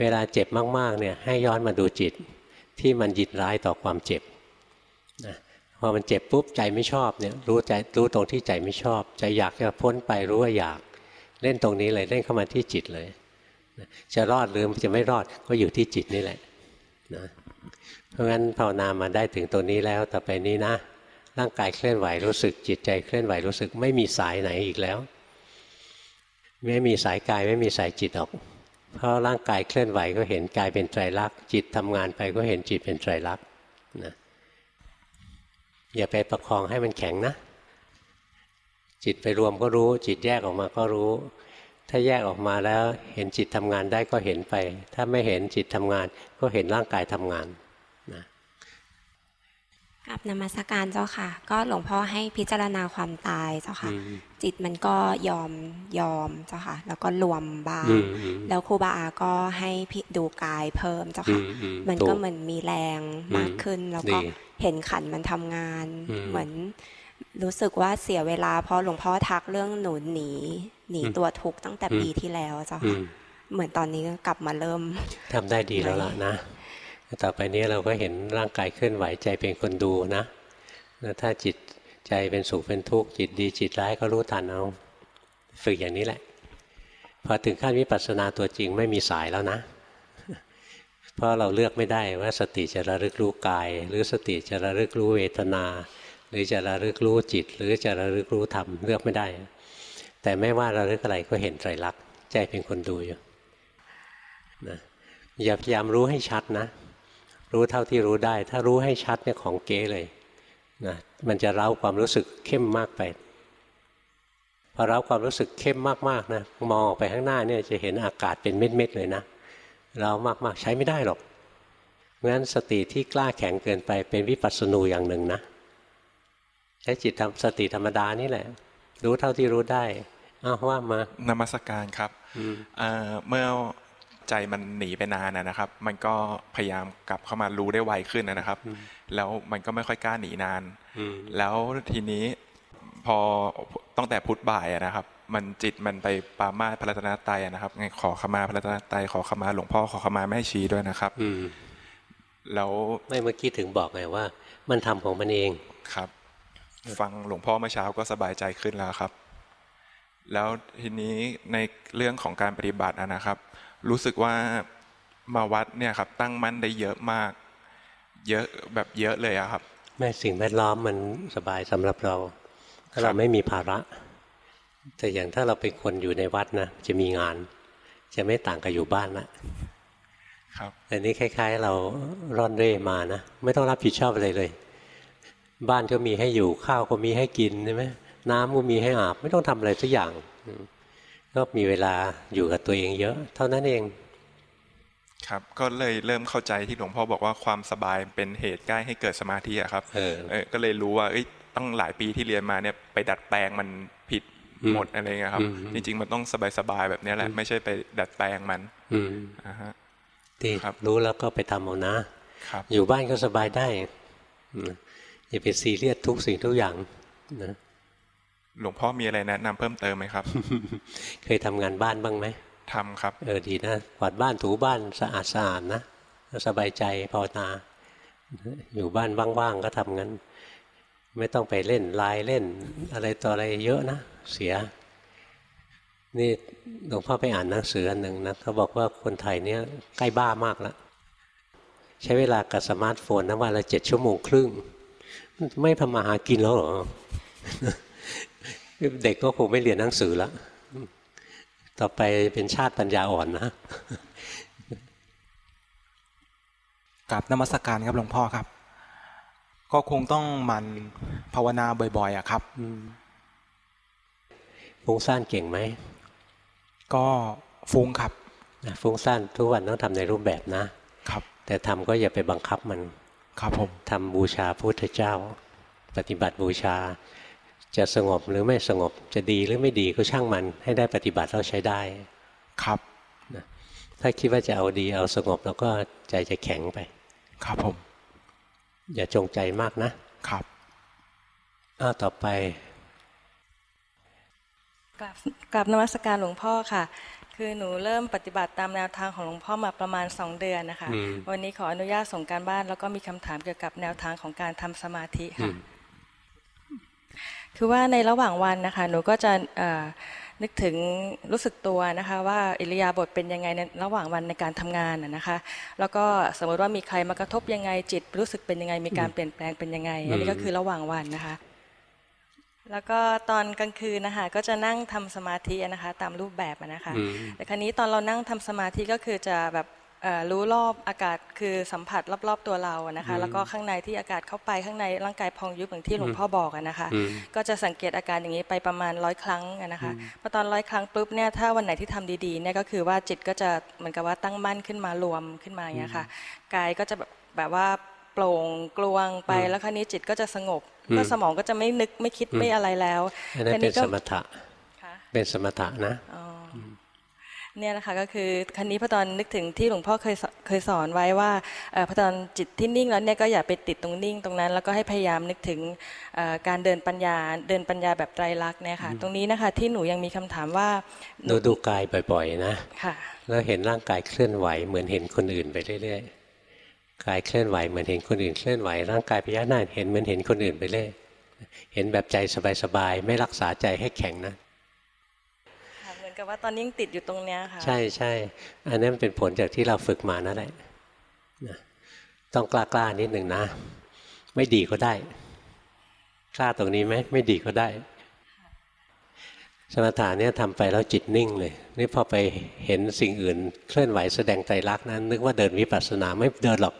เวลาเจ็บมากๆเนี่ยให้ย้อนมาดูจิตที่มันยินร้ายต่อความเจ็บนะ อมันเจ็บปุ๊บใจไม่ชอบเนี่ยรู้ใจรู้ตรงที่ใจไม่ชอบ ใจอยากจะพ้นไปรู้ว่าอยาก เล่นตรงนี้เลยเล่นเข้ามาที่จิตเลย จะรอดหรือจะไม่รอดก็อยู่ที่จิตนี่แหละนะเพราะงั้นภาวนามาได้ถึงตรงนี้แล้วต่อไปนี้นะ ร่างกายเคลื่อนไหวรู้สึกจิตใจเคลื่อนไหวรู้สึกไม่มีสายไหนอีกแล้ว ไม่มีสายกายไม่มีสายจิตออก เพราะร่างกายเคลื่อนไหวก็เห็นกายเป็นไตรลักษณ์จิตทำงานไปก็เห็นจิตเป็นไตรลักษณ์ อย่าไปประคองให้มันแข็งนะ จิตไปรวมก็รู้ จิตแยกออกมาก็รู้ ถ้าแยกออกมาแล้วเห็นจิตทำงานได้ก็เห็นไป ถ้าไม่เห็นจิตทำงาน ก็เห็นร่างกายทำงาน กับนมัสการเจ้าค่ะ ก็หลวงพ่อให้พิจารณาความตายเจ้าค่ะ จิตมันก็ยอมยอมเจ้าค่ะ แล้วก็รวมบางแล้วครูบาอาก็ให้พิดูกายเพิ่มเจ้าค่ะ มันก็เหมือนมีแรงมากขึ้น แล้วก็เห็นขันมันทำงานเหมือนรู้สึกว่าเสียเวลาเพราะหลวงพ่อทักเรื่องหนุนหนีหนีตัวทุกตั้งแต่ปีที่แล้วเจ้าค่ะ เหมือนตอนนี้กลับมาเริ่มทำได้ดีแล้วล่ะนะ ต่อไปนี้เราก็เห็นร่างกายเคลื่อนไหวใจเป็นคนดูนะถ้าจิตใจเป็นสุขเป็นทุกข์จิตดีจิตร้ายก็รู้ทันเอาฝึกอย่างนี้แหละ พอถึงขั้นวิปัสสนาตัวจริงไม่มีสายแล้วนะ เพราะเราเลือกไม่ได้ว่าสติจะระลึกรู้กาย หรือสติจะระลึกรู้เวทนา หรือจะระลึกรู้จิต หรือจะระลึกรู้ธรรมเลือกไม่ได้ แต่ไม่ว่าระลึกอะไรก็เห็นไตรลักษณ์ใจเป็นคนดูอยู่นะอย่าพยายามรู้ให้ชัดนะ รู้เท่าที่รู้ได้ ถ้ารู้ให้ชัดเนี่ยของเก๋เลยนะมันจะเร้าความรู้สึกเข้มมากไปพอเร้าความรู้สึกเข้มมากๆนะมองออกไปข้างหน้าเนี่ยจะเห็นอากาศเป็นเม็ดๆเลยนะ เรามากๆใช้ไม่ได้หรอกงั้นสติที่กล้าแข็งเกินไปเป็นวิปัสสนูอย่างหนึ่งนะ ใช้จิตทำสติธรรมดานี่แหละ รู้เท่าที่รู้ได้อ้าวว่ามานมัสการครับเมื่อ ใจมันหนีไปนานนะครับ มันก็พยายามกลับเข้ามารู้ได้ไวขึ้นนะครับ แล้วมันก็ไม่ค่อยกล้าหนีนาน แล้วทีนี้พอตั้งแต่พุทธบ่ายนะครับ มันจิตมันไปปามาพระรัตนตรัยนะครับไงขอขมาพระรัตนตรัยขอขมาหลวงพ่อขอขมาแม่ชีด้วยนะครับแล้วไม่เมื่อกี้ถึงบอกไงว่า มันทำของมันเองครับ ฟังหลวงพ่อเมื่อเช้าก็สบายใจขึ้นแล้วครับ แล้วทีนี้ในเรื่องของการปฏิบัตินะครับ รู้สึกว่ามาวัดเนี่ยครับ ตั้งมั่นได้เยอะมาก เยอะแบบเยอะเลยครับแม่สิ่งแวดล้อมมันสบายสำหรับเราถ้าเราไม่มีภาระ แต่อย่างถ้าเราเป็นคนอยู่ในวัดนะจะมีงาน จะไม่ต่างกับอยู่บ้านละครับแต่นี้คล้าย ๆ เราร่อนเร่มานะไม่ต้องรับผิดชอบอะไรเลย บ้านก็มีให้อยู่ข้าวก็มีให้กินใช่ไหมน้ำก็มีให้อาบ ไม่ต้องทำอะไรสักอย่าง ก็มีเวลาอยู่กับตัวเองเยอะ เท่านั้นเองครับก็เลยเริ่มเข้าใจที่หลวงพ่อบอกว่าความสบายเป็นเหตุใกล้ให้เกิดสมาธิอะครับเออก็เลยรู้ว่าต้องหลายปีที่เรียนมาเนี่ยไปดัดแปลงมันผิดหมดอะไรเงี้ยครับ จริง ๆ มันต้องสบายๆแบบนี้แหละ ไม่ใช่ไปดัดแปลงมันอืมอ่าฮะดีครับรู้แล้วก็ไปทำเอานะครับอยู่บ้านก็สบายได้อย่าไปซีเรียสทุกสิ่งทุกอย่างนะ หลวงพ่อมีอะไรแนะนำเพิ่มเติมไหมครับ เคยทำงานบ้านบ้างไหมทำครับ เออดีนะกวาดบ้านถูบ้านสะอาดสะอาดนะสบายใจพอนาอยู่บ้านว่างๆก็ทำงั้น ไม่ต้องไปเล่นไลน์เล่น อะไรต่ออะไรเยอะนะเสีย นี่หลวงพ่อไปอ่านหนังสืออันหนึ่งนะเขาบอกว่าคนไทยเนี่ยใกล้บ้ามากแล้วใช้เวลากับสมาร์ทโฟนนะวันละเจ็ดชั่วโมงครึ่ง ไม่ทำมาหากินแล้วหรอ เด็กก็คงไม่เรียนหนังสือแล้วต่อไปเป็นชาติปัญญาอ่อนนะกับนมัสการครับหลวงพ่อครับ ก็คงต้องมันภาวนาบ่อยๆอะครับฟุ้งซ่านเก่งไหม ก็ฟุ้งครับฟุ้งซ่านทุกวันต้องทำในรูปแบบนะ ครับ แต่ทำก็อย่าไปบังคับมัน ครับผมทำบูชาพุทธเจ้า ปฏิบัติบูชา จะสงบหรือไม่สงบจะดีหรือไม่ดีก็ช่างมันให้ได้ปฏิบัติเราใช้ได้ครับถ้าคิดว่าจะเอาดีเอาสงบแล้วก็ใจจะแข็งไป ครับผม อย่าจงใจมากนะครับอ้าต่อไปกลับกลับนวัสการหลวงพ่อค่ะ คือหนูเริ่มปฏิบัติตามแนวทางของหลวงพ่อมาประมาณสองเดือนนะคะ วันนี้ขออนุญาตส่งการบ้าน แล้วก็มีคำถามเกี่ยวกับแนวทางของการทำสมาธิค่ะ คือว่าในระหว่างวันนะคะ หนูก็จะนึกถึงรู้สึกตัวนะคะ ว่าอิริยาบถเป็นยังไงในระหว่างวันในการทำงานนะคะ แล้วก็สมมติว่ามีใครมากระทบยังไงจิต รู้สึกเป็นยังไงมีการเปลี่ยนแปลงเป็นยังไง อันนี้ก็คือระหว่างวันนะคะ แล้วก็ตอนกลางคืนนะคะก็จะนั่งทำสมาธินะคะ ตามรูปแบบนะคะ แต่ครั้นี้ตอนเรานั่งทำสมาธิก็คือจะแบบ รู้รอบอากาศคือสัมผัสรอบๆตัวเรานะคะ แล้วก็ข้างในที่อากาศเข้าไปข้างในร่างกายพองยุบอย่างที่หลวงพ่อบอกนะคะ ก็จะสังเกตอาการอย่างนี้ไปประมาณร้อยครั้งนะคะพอตอนร้อยครั้งปุ๊บเนี่ยถ้าวันไหนที่ทำดีๆเนี่ยก็คือว่าจิตก็จะเหมือนกับว่าตั้งมั่นขึ้นมารวมขึ้นมาอย่างนี้ค่ะกายก็จะแบบแบบว่าโปร่งกลวงไปแล้วคราวนี้จิตก็จะสงบก็สมองก็จะไม่นึกไม่คิดไม่อะไรแล้วอันนี้เป็นสมถะเป็นสมถะนะ เนี่ยนะคะก็คือคันนี้พอตอนนึกถึงที่หลวงพ่อเคยเคยสอนไว้ว่าพอตอนจิตที่นิ่งแล้วเนี่ยก็อย่าไปติดตรงนิ่งตรงนั้น แล้วก็ให้พยายามนึกถึงการเดินปัญญาเดินปัญญาแบบไตรลักษณ์เนี่ยค่ะตรงนี้นะคะที่หนูยังมีคำถามว่าดูดูกายบ่อยๆนะค่ะแล้วเห็นร่างกายเคลื่อนไหวเหมือนเห็นคนอื่นไปเรื่อยๆกายเคลื่อนไหวเหมือนเห็นคนอื่นเคลื่อนไหวร่างกายพยักหน้าเห็นเหมือนเห็นคนอื่นไปเรื่อยเห็นแบบใจสบายๆไม่รักษาใจให้แข็งนะ กับว่าตอนนี้ยังติดอยู่ตรงเนี้ยค่ะ ใช่ใช่อันนี้มันเป็นผลจากที่เราฝึกมานั่นแหละต้องกล้ากล้านิดหนึ่งนะ ไม่ดีก็ได้กล้าตรงนี้ไหมไม่ดีก็ได้ สมถะเนี่ยทำไปแล้วจิตนิ่งเลย นี่พอไปเห็นสิ่งอื่น เคลื่อนไหวแสดงใจรักนั้น นึกว่าเดินวิปัสสนาไม่เดินหรอก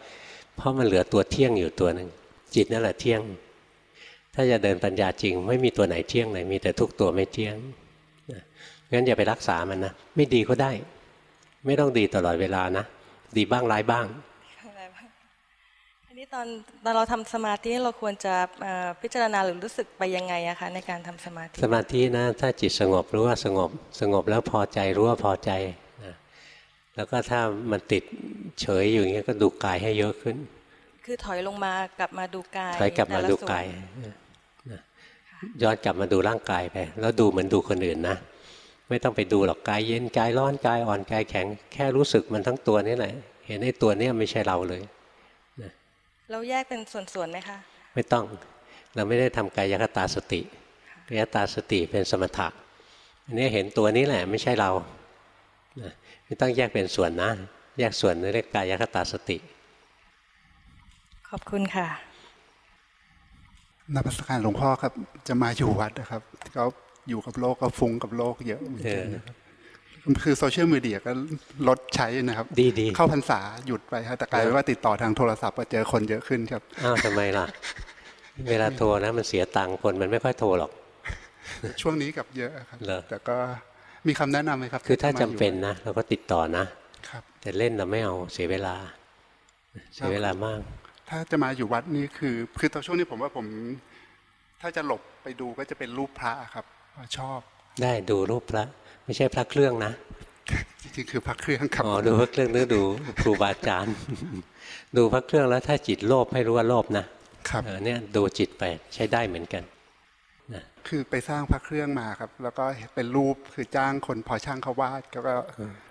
เพราะมันเหลือตัวเที่ยงอยู่ตัวหนึ่งจิตนั่นแหละเที่ยง ถ้าจะเดินปัญญาจริง ไม่มีตัวไหนเที่ยงเลยมีแต่ทุกตัวไม่เที่ยง งั้นอย่าไปรักษามันนะ ไม่ดีก็ได้ ไม่ต้องดีตลอดเวลานะ ดีบ้างร้ายบ้างอันนี้ตอนตอนเราทำสมาธิเราควรจะพิจารณาหรือรู้สึกไปยังไงอะคะในการทำสมาธิ สมาธินะ ถ้าจิตสงบรู้ว่าสงบ สงบแล้วพอใจรู้ว่าพอใจนะแล้วก็ถ้ามันติดเฉยอยู่อย่างนี้ก็ดูกายให้เยอะขึ้น คือถอยลงมากลับมาดูกายถอยกลับมาดูกายย้อนกลับมาดูร่างกายไป แล้วดูเหมือนดูคนอื่นนะ ไม่ต้องไปดูหรอกกายเย็นกายร้อนกายอ่อนกายแข็ง แค่รู้สึกมันทั้งตัวนี่แหละ เห็นไอ้ตัวนี้ไม่ใช่เราเลยเราแยกเป็นส่วนๆไหมคะ ไม่ต้องเราไม่ได้ทำกายคตาสติกายตาสติเป็นสมถะอันนี้เห็นตัวนี้แหละไม่ใช่เราไม่ต้องแยกเป็นส่วนนะ แยกส่วนเรียกกายคตาสติ ขอบคุณค่ะนักพัฒการหลวงพ่อครับจะมาอยู่วัดนะครับเขา อยู่กับโลกก็ฟุ้งกับโลกเยอะเหมือนกันนะครับคือโซเชียลมีเดียก็ลดใช้นะครับดีดีเข้าพรรษาหยุดไปครับแต่กลายเป็นว่าติดต่อทางโทรศัพท์ก็เจอคนเยอะขึ้นครับอ้าวทำไมล่ะ เวลาโทรนะมันเสียตังค์คนมันไม่ค่อยโทรหรอก ช่วงนี้กับเยอะครับเหรอแต่ก็มีคำแนะนำไหมครับ คือถ้าที่จำมยู่เป็นนะเราก็ติดต่อนะครับ แต่เล่นเราไม่เอาเสียเวลา เสียเวลามาก ถ้าจะมาอยู่วัดนี่คือ คือตอนช่วงนี้ผมว่าผม ถ้าจะหลบไปดูก็จะเป็นรูปพระครับ ชอบ ได้ดูรูปพระ ไม่ใช่พระเครื่องนะจริงๆคือพระเครื่องครับอ๋อดูพระเครื่องนึกดูครูบาอาจารย์ ดูพระเครื่องแล้วถ้าจิตโลภให้รู้ว่าโลภนะครับเออเนี่ยดูจิตไปใช้ได้เหมือนกันคือไปสร้างพระเครื่องมาครับ แล้วก็เป็นรูปคือจ้างคนพอช่างเขาวาดแล้วก็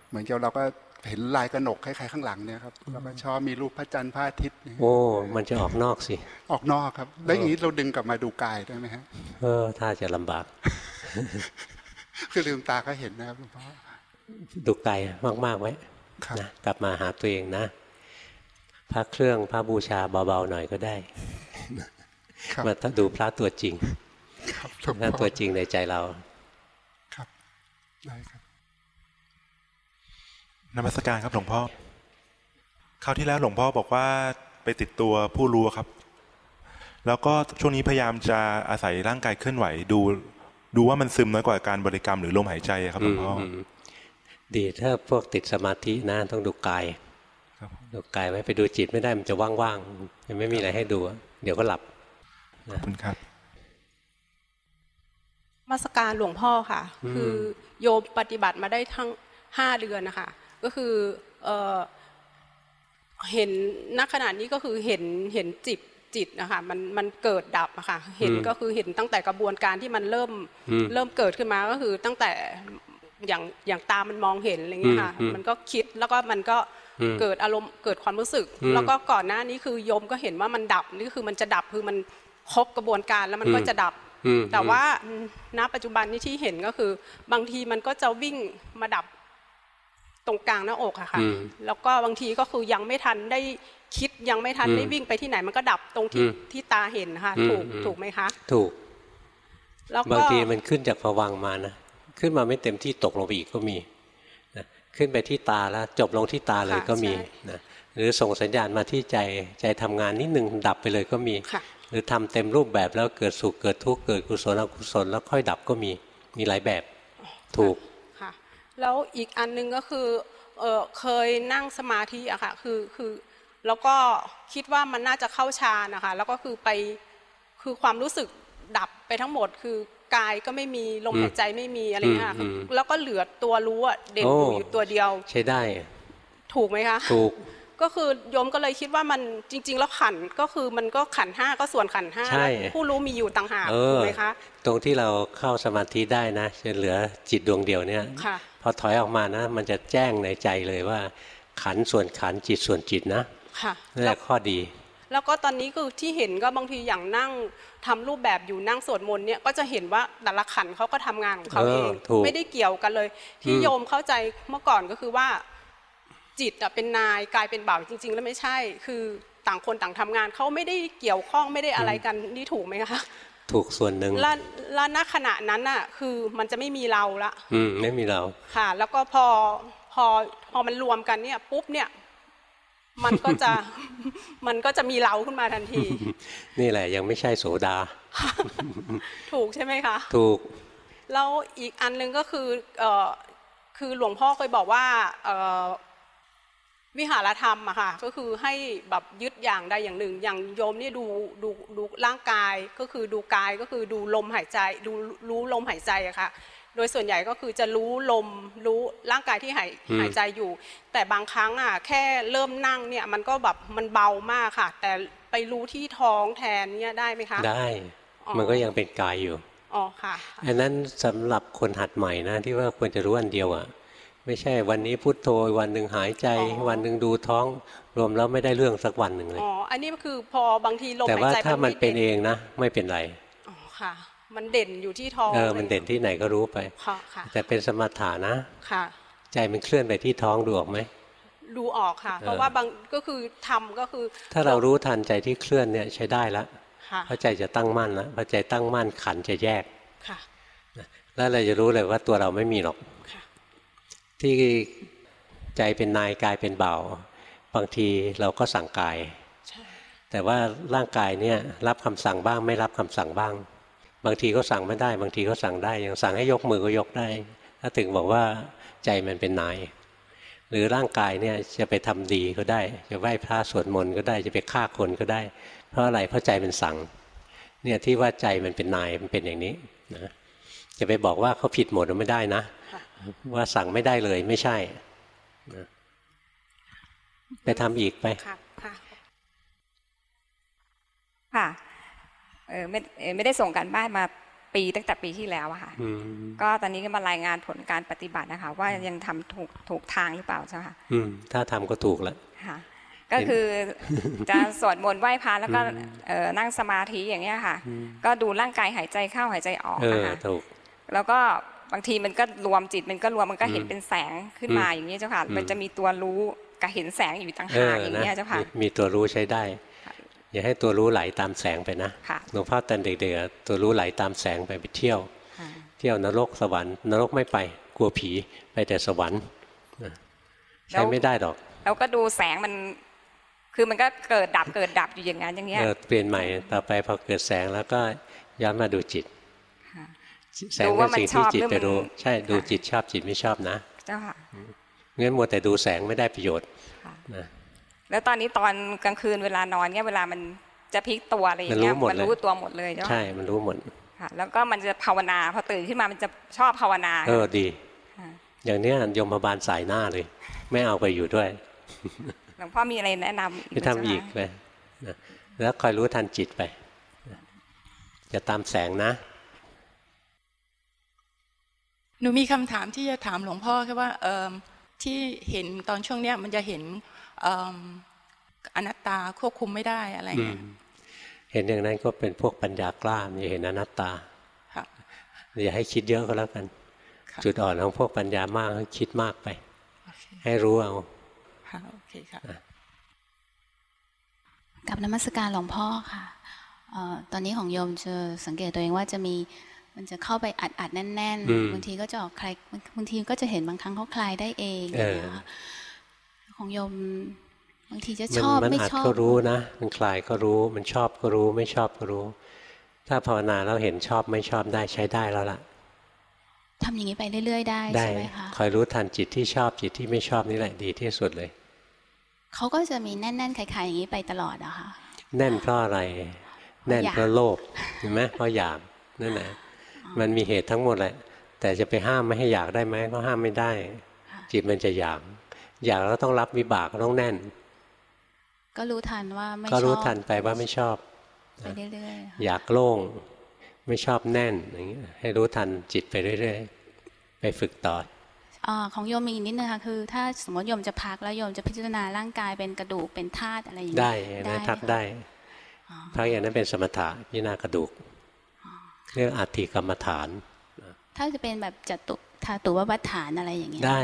เหมือนกับเราก็เห็นลายกระหนกคล้ายๆข้างหลังเนี่ยครับแล้วก็ชอบมีรูปพระจันทร์พระอาทิตย์เนี่ยโอ้ มันจะออกนอกสิ ออกนอกครับ แล้วอย่างนี้เราดึงกลับมาดูกายได้ไหมฮะเออถ้าจะลำบาก คือลืมตาก็เห็นนะครับหลวงพ่อดูไกลมากๆไว้ครับนะกลับมาหาตัวเองนะพระเครื่องพระบูชาเบาๆหน่อยก็ได้ครับมาดูพระตัวจริงครับหลวงพระพ่อตัวจริงในใจเรา ครับได้ครับนมัสการครับหลวงพ่อคราวที่แล้วหลวงพ่อบอกว่าไปติดตัวผู้รู้ครับ แล้วก็ช่วงนี้พยายามจะอาศัยร่างกายเคลื่อนไหวดู ดูว่ามันซึมน้อยกว่าการบริกรรมหรือลมหายใจอะครับหลวงพ่ออมดีถ้าพวกติดสมาธินะต้องดูกายครับดูกายไว้ไปดูจิตไม่ได้มันจะว่างๆมันไม่มีอะไรให้ดู เดี๋ยวก็หลับขอบคุณครับมาสการหลวงพ่อค่ะ คือโยมปฏิบัติมาได้ทั้งห้าเดือนนะคะก็คือเอ่อเห็นณขณะนี้ก็คือเห็นเห็นจิต จิตนะคะมันมันเกิดดับอะค่ะเห็นอืมก็คือเห็นตั้งแต่กระบวนการที่มันเริ่มอืมเริ่มเกิดขึ้นมาก็คือตั้งแต่อย่างอย่างตามันมองเห็นอะไรเงี้ยค่ะอืมอืมมันก็คิดแล้วก็มันก็อืมเกิดอารมณ์เกิดความรู้สึกอืมแล้วก็ก่อนหน้านี้คือโยมก็เห็นว่ามันดับนี่คือมันจะดับคือมันครบกระบวนการแล้วมันก็อืมจะดับอืมแต่ว่าณปัจจุบันนี้ที่เห็นก็คือ บางทีมันก็จะวิ่งมาดับตรงกลางหน้าอกอะค่ะอืมแล้วก็บางทีก็คือยังไม่ทันได้ คิดยังไม่ทันอืมได้วิ่งไปที่ไหนมันก็ดับตรงที่อืมที่ตาเห็นนะคะอืมถูกอืมถูกไหมคะ ถูกแล้วก็บางทีมันขึ้นจากผวังค์มานะขึ้นมาไม่เต็มที่ตกลงไปอีกก็มีนะขึ้นไปที่ตาแล้วจบลงที่ตาเลยก็มีนะหรือส่งสัญญาณมาที่ใจใจทำงานนิดหนึ่งดับไปเลยก็มีค่ะหรือทำเต็มรูปแบบแล้วเกิดสุขเกิดทุกข์เกิดกุศลอกุศลแล้วค่อยดับก็มีมีหลายแบบถูกค่ะแล้วอีกอันหนึงก็คือเออเคยนั่งสมาธิอะค่ะคือคือ แล้วก็คิดว่ามันน่าจะเข้าฌานนะคะ แล้วก็คือไปคือความรู้สึกดับไปทั้งหมด คือกายก็ไม่มีลมอืมหายใจไม่มีอะไรเงี้ยค่ะอืมอืมแล้วก็เหลือตัวรู้อะเด่นอยู่โอ้อยู่ตัวเดียว ใช้ได้ ถูกไหมคะ ถูกก็คือโยมก็เลยคิดว่ามันจริง ๆ แล้วขันธ์ก็คือมันก็ขันธ์ห้าก็ส่วนขันธ์ห้าใช่ผู้รู้มีอยู่ต่างหากเออถูกไหมคะตรงที่เราเข้าสมาธิได้นะจะเหลือจิตดวงเดียวเนี่ยค่ะพอถอยออกมานะ มันจะแจ้งในใจเลยว่า ขันส่วนขันจิตส่วนจิตนะ ค่ะนั่นแหแล้วละข้อดีแล้วก็ตอนนี้คือที่เห็นก็บางทีอย่างนั่งทำรูปแบบอยู่นั่งสวดมนต์เนี่ยก็จะเห็นว่าแต่ละขันธ์เขาก็ทำงานของเขาเออเองถูกไม่ได้เกี่ยวกันเลย ที่อืมโยมเข้าใจเมื่อก่อนก็คือว่า จิตอะเป็นนายกายเป็นบ่าวจริง ๆ แล้วไม่ใช่ คือต่างคนต่างทำงานเขาไม่ได้เกี่ยวข้องไม่ได้อะไรกันนี่ถูกไหมคะถูกส่วนหนึ่งและและณขณะนั้นน่ะคือมันจะไม่มีเราละ อืมไม่มีเราค่ะ แล้วก็พอพอพอมันรวมกันเนี่ยปุ๊บเนี่ย มันก็จะมันก็จะมีเราขึ้นมาทันที นี่แหละยังไม่ใช่โสดา ถูกใช่ไหมคะ ถูก แล้วอีกอันหนึงก็คือเอ่อคือหลวงพ่อเคยบอกว่าเอ่อวิหารธรรมอะค่ะก็คือให้แบบยึดอย่างใดอย่างหนึ่ง อย่างโยมเนี่ยดูดูดูร่างกายก็คือดูกายก็คือดูลมหายใจ ดูรู้ลมหายใจอะค่ะ โดยส่วนใหญ่ก็คือจะรู้ลมรู้ร่างกายที่หายอืมหายใจอยู่ แต่บางครั้งอะแค่เริ่มนั่งเนี่ยมันก็แบบมันเบามากค่ะ แต่ไปรู้ที่ท้องแทนเนี่ยได้ไหมคะ ได้อ๋อมันก็ยังเป็นกายอยู่อ๋อค่ะอันนั้นสำหรับคนหัดใหม่นะที่ว่าควรจะรู้อันเดียวอะไม่ใช่วันนี้พุทโธวันหนึ่งหายใจอ๋อวันหนึ่งดูท้องรวมแล้วไม่ได้เรื่องสักวันหนึ่งเลยอ๋ออันนี้ก็คือพอบางทีลมแต่หายว่าใจถ้ามันเป็นไเองนะ ไม่เป็นไรอ๋อค่ะ มันเด่นอยู่ที่ท้องเออมันเด่นที่ไหนก็รู้ไปค่ะค่ะแต่เป็นสมถานะค่ะ ใจมันเคลื่อนไปที่ท้องดูออกไหมดูออกค่ะเออเพราะว่าบางก็คือทำก็คือ ถ้าเรารู้ทันใจที่เคลื่อนเนี่ยใช้ได้ละค่ะเพราะใจจะตั้งมั่นแล้วพอใจตั้งมั่นขันจะแยกค่ะแล้วเราจะรู้เลยว่าตัวเราไม่มีหรอกค่ะที่ใจเป็นนายกายเป็นเบาบางทีเราก็สั่งกาย แต่ว่าร่างกายเนี่ยรับคำสั่งบ้างไม่รับคำสั่งบ้าง บางทีก็สั่งไม่ได้ บางทีก็สั่งได้ อย่างสั่งให้ยกมือก็ยกได้ ถ้าถึงบอกว่าใจมันเป็นนาย หรือร่างกายเนี่ยจะไปทำดีก็ได้ จะไหว้พระสวดมนต์ก็ได้ จะไปฆ่าคนก็ได้ เพราะอะไร เพราะใจมันสั่ง เนี่ยที่ว่าใจมันเป็นนายมันเป็นอย่างนี้นะจะไปบอกว่าเขาผิดหมดไม่ได้นะ ว่าสั่งไม่ได้เลยไม่ใช่นะไปทำอีกไป ค่ะ ค่ะ เออไม่ไม่ได้ส่งการบ้านมาปีตั้งแต่ปีที่แล้วอะค่ะก็ตอนนี้ก็มารายงานผลการปฏิบัตินะคะ ว่ายังทำถูกถูกทางหรือเปล่าใช่ไหมคะถ้าทำก็ถูกแล้วค่ะ ก็คือจะสวดมนต์ไหว้พระแล้วก็นั่งสมาธิอย่างเงี้ยค่ะ ก็ดูร่างกายหายใจเข้าหายใจออกนะคะแล้วก็บางทีมันก็รวมจิตมันก็รวมมันก็เห็นเป็นแสงขึ้นมาอย่างนี้เจ้าค่ะ มันจะมีตัวรู้กับเห็นแสงอยู่ต่างหากอย่างเงี้ยเจ้าค่ะ มีตัวรู้ใช้ได้ อย่าให้ตัวรู้ไหลตามแสงไปนะหลวงพ่อตอนเด็กๆตัวรู้ไหลตามแสงไปไปเที่ยว เที่ยวนรกสวรรค์นรกไม่ไปกลัวผีไปแต่สวรรค์ใช้ไม่ได้หรอกแล้วก็ดูแสงมันคือมันก็เกิดดับเกิดดับอยู่อย่างนั้นอย่างเงี้ยเปลี่ยนใหม่ต่อไปพอเกิดแสงแล้วก็ย้อนมาดูจิตแสงเป็นสิ่งที่จิตไปรู้ ใช่ดูจิตชอบจิตไม่ชอบนะเจ้าค่ะงั้นมัวแต่ดูแสงไม่ได้ประโยชน์นะ แล้วตอนนี้ตอนกลางคืนเวลานอนเนี่ยเวลามันจะพลิกตัวอะไรอย่างเงี้ยมันรู้ตัวหมดเลยใช่มันรู้หมดค่ะแล้วก็มันจะภาวนาพอตื่นขึ้นมามันจะชอบภาวนาเออดีอย่างนี้ยมบาลสายหน้าเลย ไม่เอาไปอยู่ด้วยหลวงพ่อมีอะไรแนะนำไปทำอีกเลยแล้วคอยรู้ทันจิตไปจะตามแสงนะ หนูมีคำถามที่จะถามหลวงพ่อแค่ว่าเออที่เห็นตอนช่วงเนี้ยมันจะเห็น อนัตตาควบคุมไม่ได้อะไรเงี้ยเห็นอย่างนั้นก็เป็นพวกปัญญากล้าอย่าเห็นอนัตตาอย่าให้คิดเยอะก็แล้วกัน จุดอ่อนของพวกปัญญามากคิดมากไป ให้รู้เอาโอเคค่ะกับนมัสการหลวงพ่อค่ะตอนนี้ของโยมจะสังเกตตัวเองว่าจะมีมันจะเข้าไปอัดอัดแน่นๆบางทีก็จะออกคลายบางทีก็จะเห็นบางครั้งเขาคลายได้เอง ของโยมบางทีจะชอบไม่ชอบก็รู้นะ มันคลายก็รู้ มันชอบก็รู้ ไม่ชอบก็รู้ ถ้าภาวนาแล้วเห็นชอบไม่ชอบได้ใช้ได้แล้วล่ะทำอย่างนี้ไปเรื่อย ๆ ได้ใช่ไหมคะคอยรู้ทันจิตที่ชอบจิตที่ไม่ชอบนี่แหละดีที่สุดเลยเขาก็จะมีแน่นๆคล้ายๆอย่างนี้ไปตลอดอะค่ะแน่นเพราะอะไร แน่นเพราะโลภเห็นไหมเพราะอยากนั่นแหละมันมีเหตุทั้งหมดแหละ แต่จะไปห้ามไม่ให้อยากได้ไหมก็ห้ามไม่ได้ จิตมันจะอยาก อยากแล้วต้องรับวิบากต้องแน่น ก็รู้ทันว่าไม่ชอบก็รู้ทันไปว่าไม่ชอบไปเรื่อยๆอยากโล่งไม่ชอบแน่นอย่างเงี้ยให้รู้ทันจิตไปเรื่อยๆ ไปฝึกต่ออของโยมมีนิดนึงค่ะคือ ถ้าสมมติโยมจะพักแล้วโยมจะพิจารณาร่างกายเป็นกระดูกเป็นธาตุอะไรอย่างนี้ได้ได้พักได้พักอย่างนั้นเป็นสมถะพิจารณากระดูกเรื่องอัติกรรมฐาน ถ้าจะเป็นแบบจัตุธาตุวัฏฐานอะไรอย่างเงี้ยได้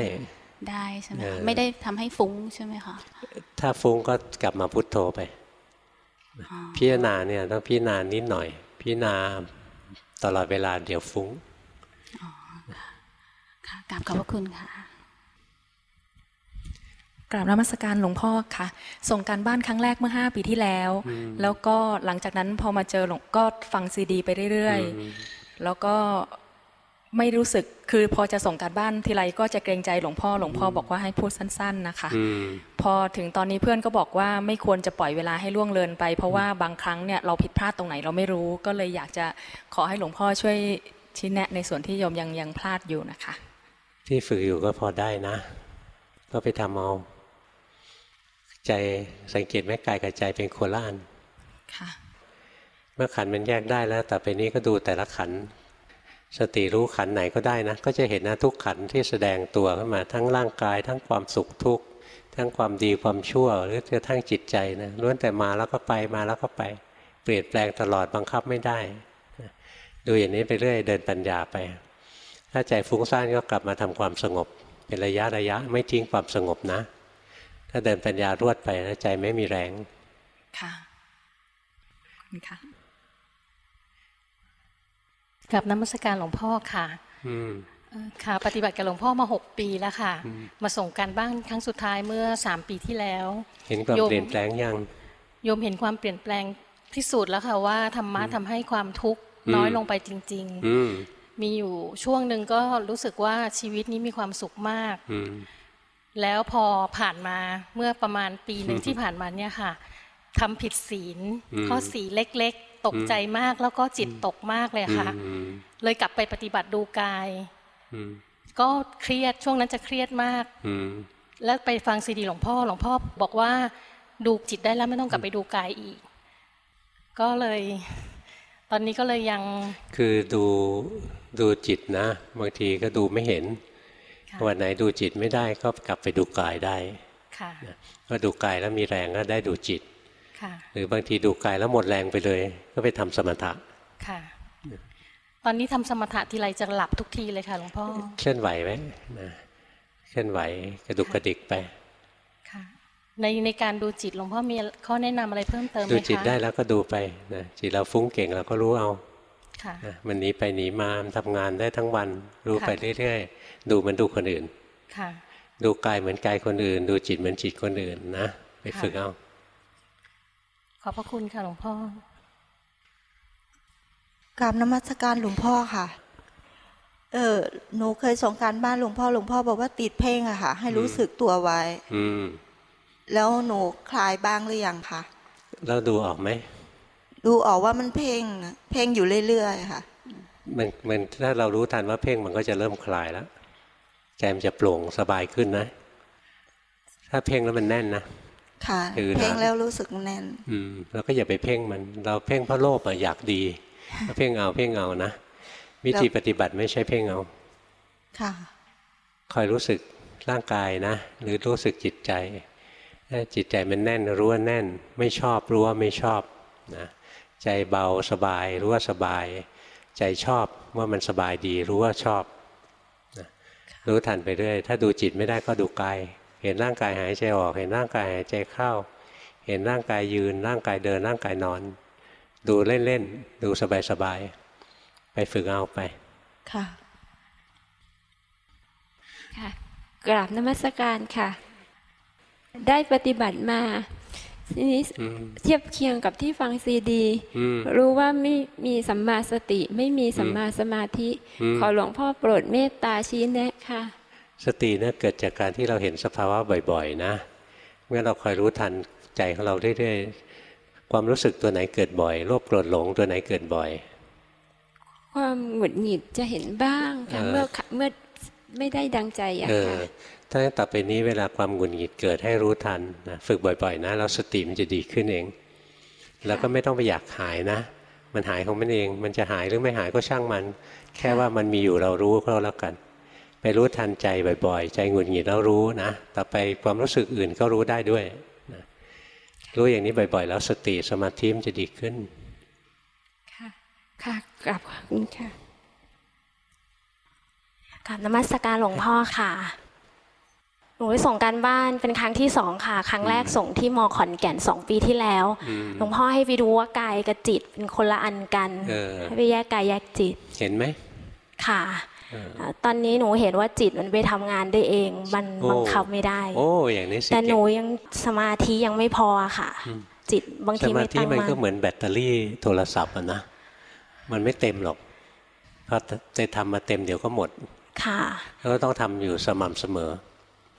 ได้ใช่ไหมไม่ได้ทำให้ฟุ้งใช่ไหมคะถ้าฟุ้งก็กลับมาพุทโธไป พิจารณาเนี่ยต้องพิจารณานิดหน่อย พิจารณาตลอดเวลาเดี๋ยวฟุ้งค่ะกราบขอบพระคุณค่ะกราบนมัสการหลวงพ่อค่ะ ส่งการบ้านครั้งแรกเมื่อห้าปีที่แล้ว แล้วก็หลังจากนั้นพอมาเจอหลวงก็ฟังซีดี ไปเรื่อยๆ แล้วก็ ไม่รู้สึกคือพอจะส่งการบ้านทีไรก็จะเกรงใจหลวงพ่อหลวงพ่อบอกว่าให้พูดสั้น ๆนะคะ พอถึงตอนนี้เพื่อนก็บอกว่าไม่ควรจะปล่อยเวลาให้ล่วงเลินไป เพราะว่าบางครั้งเนี่ยเราผิดพลาดตรงไหนเราไม่รู้ ก็เลยอยากจะขอให้หลวงพ่อช่วยชี้แนะในส่วนที่โยมยังยังพลาดอยู่นะคะ ที่ฝึกอยู่ก็พอได้นะ ก็ไปทำเอาใจสังเกตไหมกายกับใจเป็นโคละอันเมื่อขันมันแยกได้แล้ว แต่ไปนี้ก็ดูแต่ละขัน สติรู้ขันไหนก็ได้นะ ก็จะเห็นนะทุกขันที่แสดงตัวขึ้นมาทั้งร่างกาย ทั้งความสุขทุกข์ทั้งความดีความชั่ว หรือจะทั้งจิตใจนะล้วนแต่มาแล้วก็ไปมาแล้วก็ไป เปลี่ยนแปลงตลอดบังคับไม่ได้ ดูอย่างนี้ไปเรื่อยเดินปัญญาไป ถ้าใจฟุ้งซ่านก็กลับมาทำความสงบ เป็นระยะระยะไม่ทิ้งความสงบนะ ถ้าเดินปัญญารวดไปแล้วใจไม่มีแรงค่ะคุณค่ะ กลับน้ำมศการหลวงพ่อค่ะค่ะ ปฏิบัติกับหลวงพ่อมาหกปีแล้วค่ะ มาส่งการบ้านครั้งสุดท้ายเมื่อสามปีที่แล้ว เห็นความเปลี่ยนแปลงยังโยมเห็นความเปลี่ยนแปลงที่สุดแล้วค่ะว่าธรรมะทำให้ความทุกข์น้อยลงไปจริง ๆ มีอยู่ช่วงหนึ่งก็รู้สึกว่าชีวิตนี้มีความสุขมากแล้วพอผ่านมาเมื่อประมาณปีหนึ่งที่ผ่านมาเนี่ยค่ะทำผิดศีลข้อสีเล็กๆ ตกใจมากแล้วก็จิตตกมากเลยค่ะ เลยกลับไปปฏิบัติดูกายก็เครียดช่วงนั้นจะเครียดมากแล้วไปฟังซีดีหลวงพ่อหลวงพ่อบอกว่าดูจิตได้แล้วไม่ต้องกลับไปดูกายอีก ก็เลย ตอนนี้ก็เลยยัง คือดูดูจิตนะ บางทีก็ดูไม่เห็นวันไหนดูจิตไม่ได้ก็กลับไปดูกายได้ก็ดูกายแล้วมีแรงก็ได้ดูจิต หรือบางทีดูกายแล้วหมดแรงไปเลย ก็ไปทำสมถะค่ะ ตอนนี้ทำสมถะทีไรจะหลับทุกทีเลยค่ะหลวงพ่อเคลื่อนไหวไหมนะเคลื่อนไหวกระดุกกระดิกไปค่ะในในการดูจิตหลวงพ่อมีข้อแนะนำอะไรเพิ่มเติมไหมคะดูจิตได้แล้วก็ดูไปนะจิตเราฟุ้งเก่งเราก็รู้เอาค่ะมันหนีไปหนีมาทำงานได้ทั้งวัน รู้ไปเรื่อยๆดูมันดูคนอื่นค่ะ ดูกายเหมือนกายคนอื่น ดูจิตเหมือนจิตคนอื่นนะไปฝึกเอา ขอบพระคุณค่ะหลวงพ่อกราบนมัสการหลวงพ่อค่ะ เออหนูเคยส่งการบ้านหลวงพ่อหลวงพ่อบอกว่าติดเพ่งอะค่ะ ให้รู้สึกตัวไว้ อืมแล้วหนูคลายบ้างหรือยังคะแล้วดูออกไหมดูออกว่ามันเพ่งเพ่งอยู่เรื่อยๆค่ะมันมันถ้าเรารู้ทันว่าเพ่งมันก็จะเริ่มคลายแล้วใจมันจะโปร่งสบายขึ้นนะ ถ้าเพ่งแล้วมันแน่นนะ ค่ะเพ่งแล้วรู้สึกแน่น อืมเราก็อย่าไปเพ่งมัน เราเพ่งเพราะโลภอะอยากดีเพ่งเอาเพ่งเอานะวิธีปฏิบัติไม่ใช่เพ่งเอา ค่ะ คอยรู้สึกร่างกายนะ หรือรู้สึกจิตใจถ้าจิตใจมันแน่นรู้ว่าแน่น ไม่ชอบรู้ว่าไม่ชอบนะใจเบาสบายรู้ว่าสบาย ใจชอบว่ามันสบายดีรู้ว่าชอบนะรู้ทันไปเรื่อยถ้าดูจิตไม่ได้ก็ดูกาย เห็นร่างกายหายใจออก เห็นร่างกายหายใจเข้า เห็นร่างกายยืน ร่างกายเดิน ร่างกายนอน ดูเล่นๆ ดูสบายๆ ไปฝึกเอาไป ค่ะ ค่ะ กราบนมัสการค่ะ ได้ปฏิบัติมาทีนี้เทียบเคียงกับที่ฟังซีดี รู้ว่าไม่มีสัมมาสติ ไม่มีสัมมาสมาธิ ขอหลวงพ่อโปรดเมตตาชี้แนะค่ะ สติเนี่ยเกิดจากการที่เราเห็นสภาวะบ่อยๆ นะเมื่อเราคอยรู้ทันใจของเราเรื่อยความรู้สึกตัวไหนเกิดบ่อย โลภโกรธหลงตัวไหนเกิดบ่อย ความหงุดหงิดจะเห็นบ้างค่ะเมื่อเมื่อไม่ได้ดังใจอะค่ะถ้าต่อไปนี้เวลาความหงุดหงิดเกิดให้รู้ทันนะฝึกบ่อยๆ นะแล้วสติมันจะดีขึ้นเอง แล้วก็ไม่ต้องไปอยากหายนะ มันหายของมันเอง มันจะหายหรือไม่หายก็ช่างมัน แค่ว่ามันมีอยู่เรารู้ก็แล้วกัน ไปรู้ทันใจบ่อยๆ ใจหงุดหงิดแล้วรู้นะ ต่อไปความรู้สึกอื่นก็รู้ได้ด้วยรู้อย่างนี้บ่อยๆ แล้วสติสมาธิมันจะดีขึ้น ค่ะ ค่ะกราบขอบคุณค่ะกราบนมัสการหลวงพ่อค่ะหนูไปส่งการบ้านเป็นครั้งที่สองค่ะ ครั้งแรกส่งที่มอขอนแก่นสองปีที่แล้วหลวงพ่อให้ไปดูว่ากายกับจิตเป็นคนละอันกันให้ไปแยกกายแยกจิต เห็นไหมค่ะ ตอนนี้หนูเห็นว่าจิตมันไปทำงานได้เอง มันบังคับไม่ได้ โอ้อย่างนี้สิแต่หนูยังสมาธิยังไม่พอค่ะ จิตบางทีไม่ตั้งมันมันก็เหมือนแบตเตอรี่โทรศัพท์อะนะมันไม่เต็มหรอกพอจะทำมาเต็มเดี๋ยวก็หมด ค่ะแล้วก็ต้องทำอยู่สม่ำเสมอ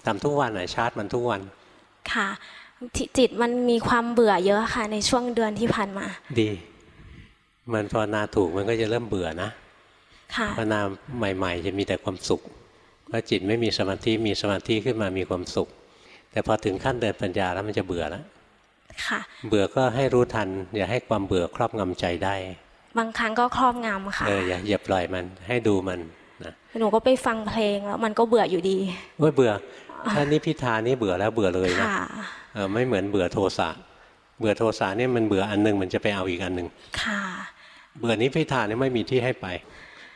ทำทุกวันไหนชาร์จมันทุกวันค่ะจิตมันมีความเบื่อเยอะค่ะ ในช่วงเดือนที่ผ่านมา ดี มันพอนาถูกมันก็จะเริ่มเบื่อนะ ภาวนาใหม่ ๆ จะมีแต่ความสุขพอจิตไม่มีสมาธิมีสมาธิขึ้นมามีความสุข แต่พอถึงขั้นเดินปัญญาแล้วมันจะเบื่อแล้วเบื่อก็ให้รู้ทัน อย่าให้ความเบื่อครอบงำใจได้ บางครั้งก็ครอบงำค่ะเอออย่าอย่าปล่อยมันให้ดูมันนะหนูก็ไปฟังเพลงแล้วมันก็เบื่ออยู่ดีว่าเบื่อถ้านิพิธานี่เบื่อแล้วเบื่อเลยนะเออไม่เหมือนเบื่อโทสะเบื่อโทสะนี่มันเบื่ออันหนึ่งมันจะไปเอาอีกอันหนึ่งค่ะ เบื่อนิพิธานี่ไม่มีที่ให้ไป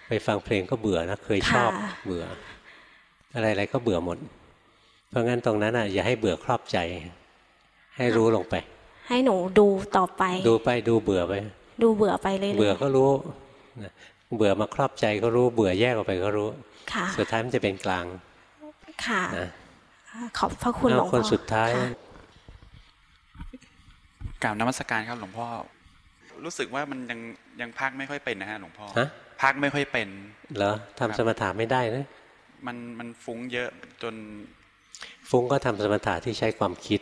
ไปฟังเพลงก็เบื่อนะเคยชอบเบื่อ อะไรๆก็เบื่อหมด เพราะงั้นตรงนั้นอะอย่าให้เบื่อครอบใจ ให้รู้ลงไป ให้หนูดูต่อไป ดูไปดูเบื่อไป ดูเบื่อไปเลยเบื่อก็รู้เบื่อมาครอบใจก็รู้เบื่อแยกออกไปก็รู้ค่ะสุดท้ายมันจะเป็นกลางค่ะนะขอบพระคุณหลวงพ่อคนสุดท้ายค่ะกราบนมัสการครับหลวงพ่อ รู้สึกว่ามันยังยังพักไม่ค่อยเป็นนะฮะหลวงพ่อฮะ พักไม่ค่อยเป็น เหรอทำสมถะไม่ได้นะมันมันฟุ้งเยอะจน ฟุ้งก็ทำสมถะที่ใช้ความคิด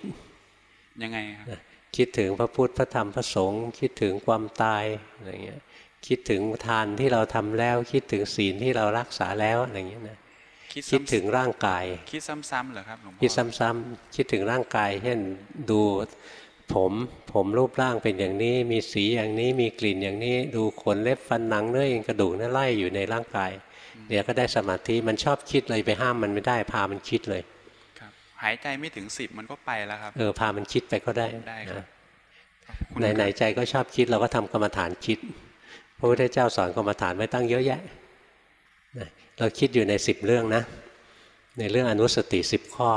ยังไงครับนะคิดถึงพระพุทธพระธรรมพระสงฆ์คิดถึงความตายอะไรเงี้ยคิดถึงทานที่เราทำแล้ว คิดถึงศีลที่เรารักษาแล้วอะไรเงี้ยนะคิดคิดซ้ำถึงร่างกาย คิดซ้ำๆเหรอครับหลวงพ่อคิดซ้ำๆคิดถึงร่างกาย เช่นดู ผม ผมรูปร่างเป็นอย่างนี้ มีสีอย่างนี้มีกลิ่นอย่างนี้ ดูขนเล็บฟันหนังเนื้อเอ็นกระดูกนั่นไล่อยู่ในร่างกาย เดี๋ยวก็ได้สมาธิมันชอบคิดเลยไปห้ามมันไม่ได้พามันคิดเลยครับหายใจไม่ถึงสิบมันก็ไปแล้วครับ เออพามันคิดไปก็ได้ได้ครับนะไหนๆใจก็ชอบคิดเราก็ทำกรรมฐานคิดพระพุทธเจ้าสอนกรรมฐานไว้ตั้งเยอะแยะนะเราคิดอยู่ในสิบเรื่องนะ ในเรื่องอนุสติสิบข้อ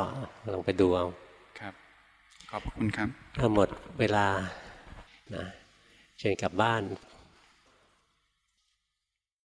ลองไปดูเอาครับ ขอบคุณครับถ้า หมดเวลานะเชิญกลับบ้าน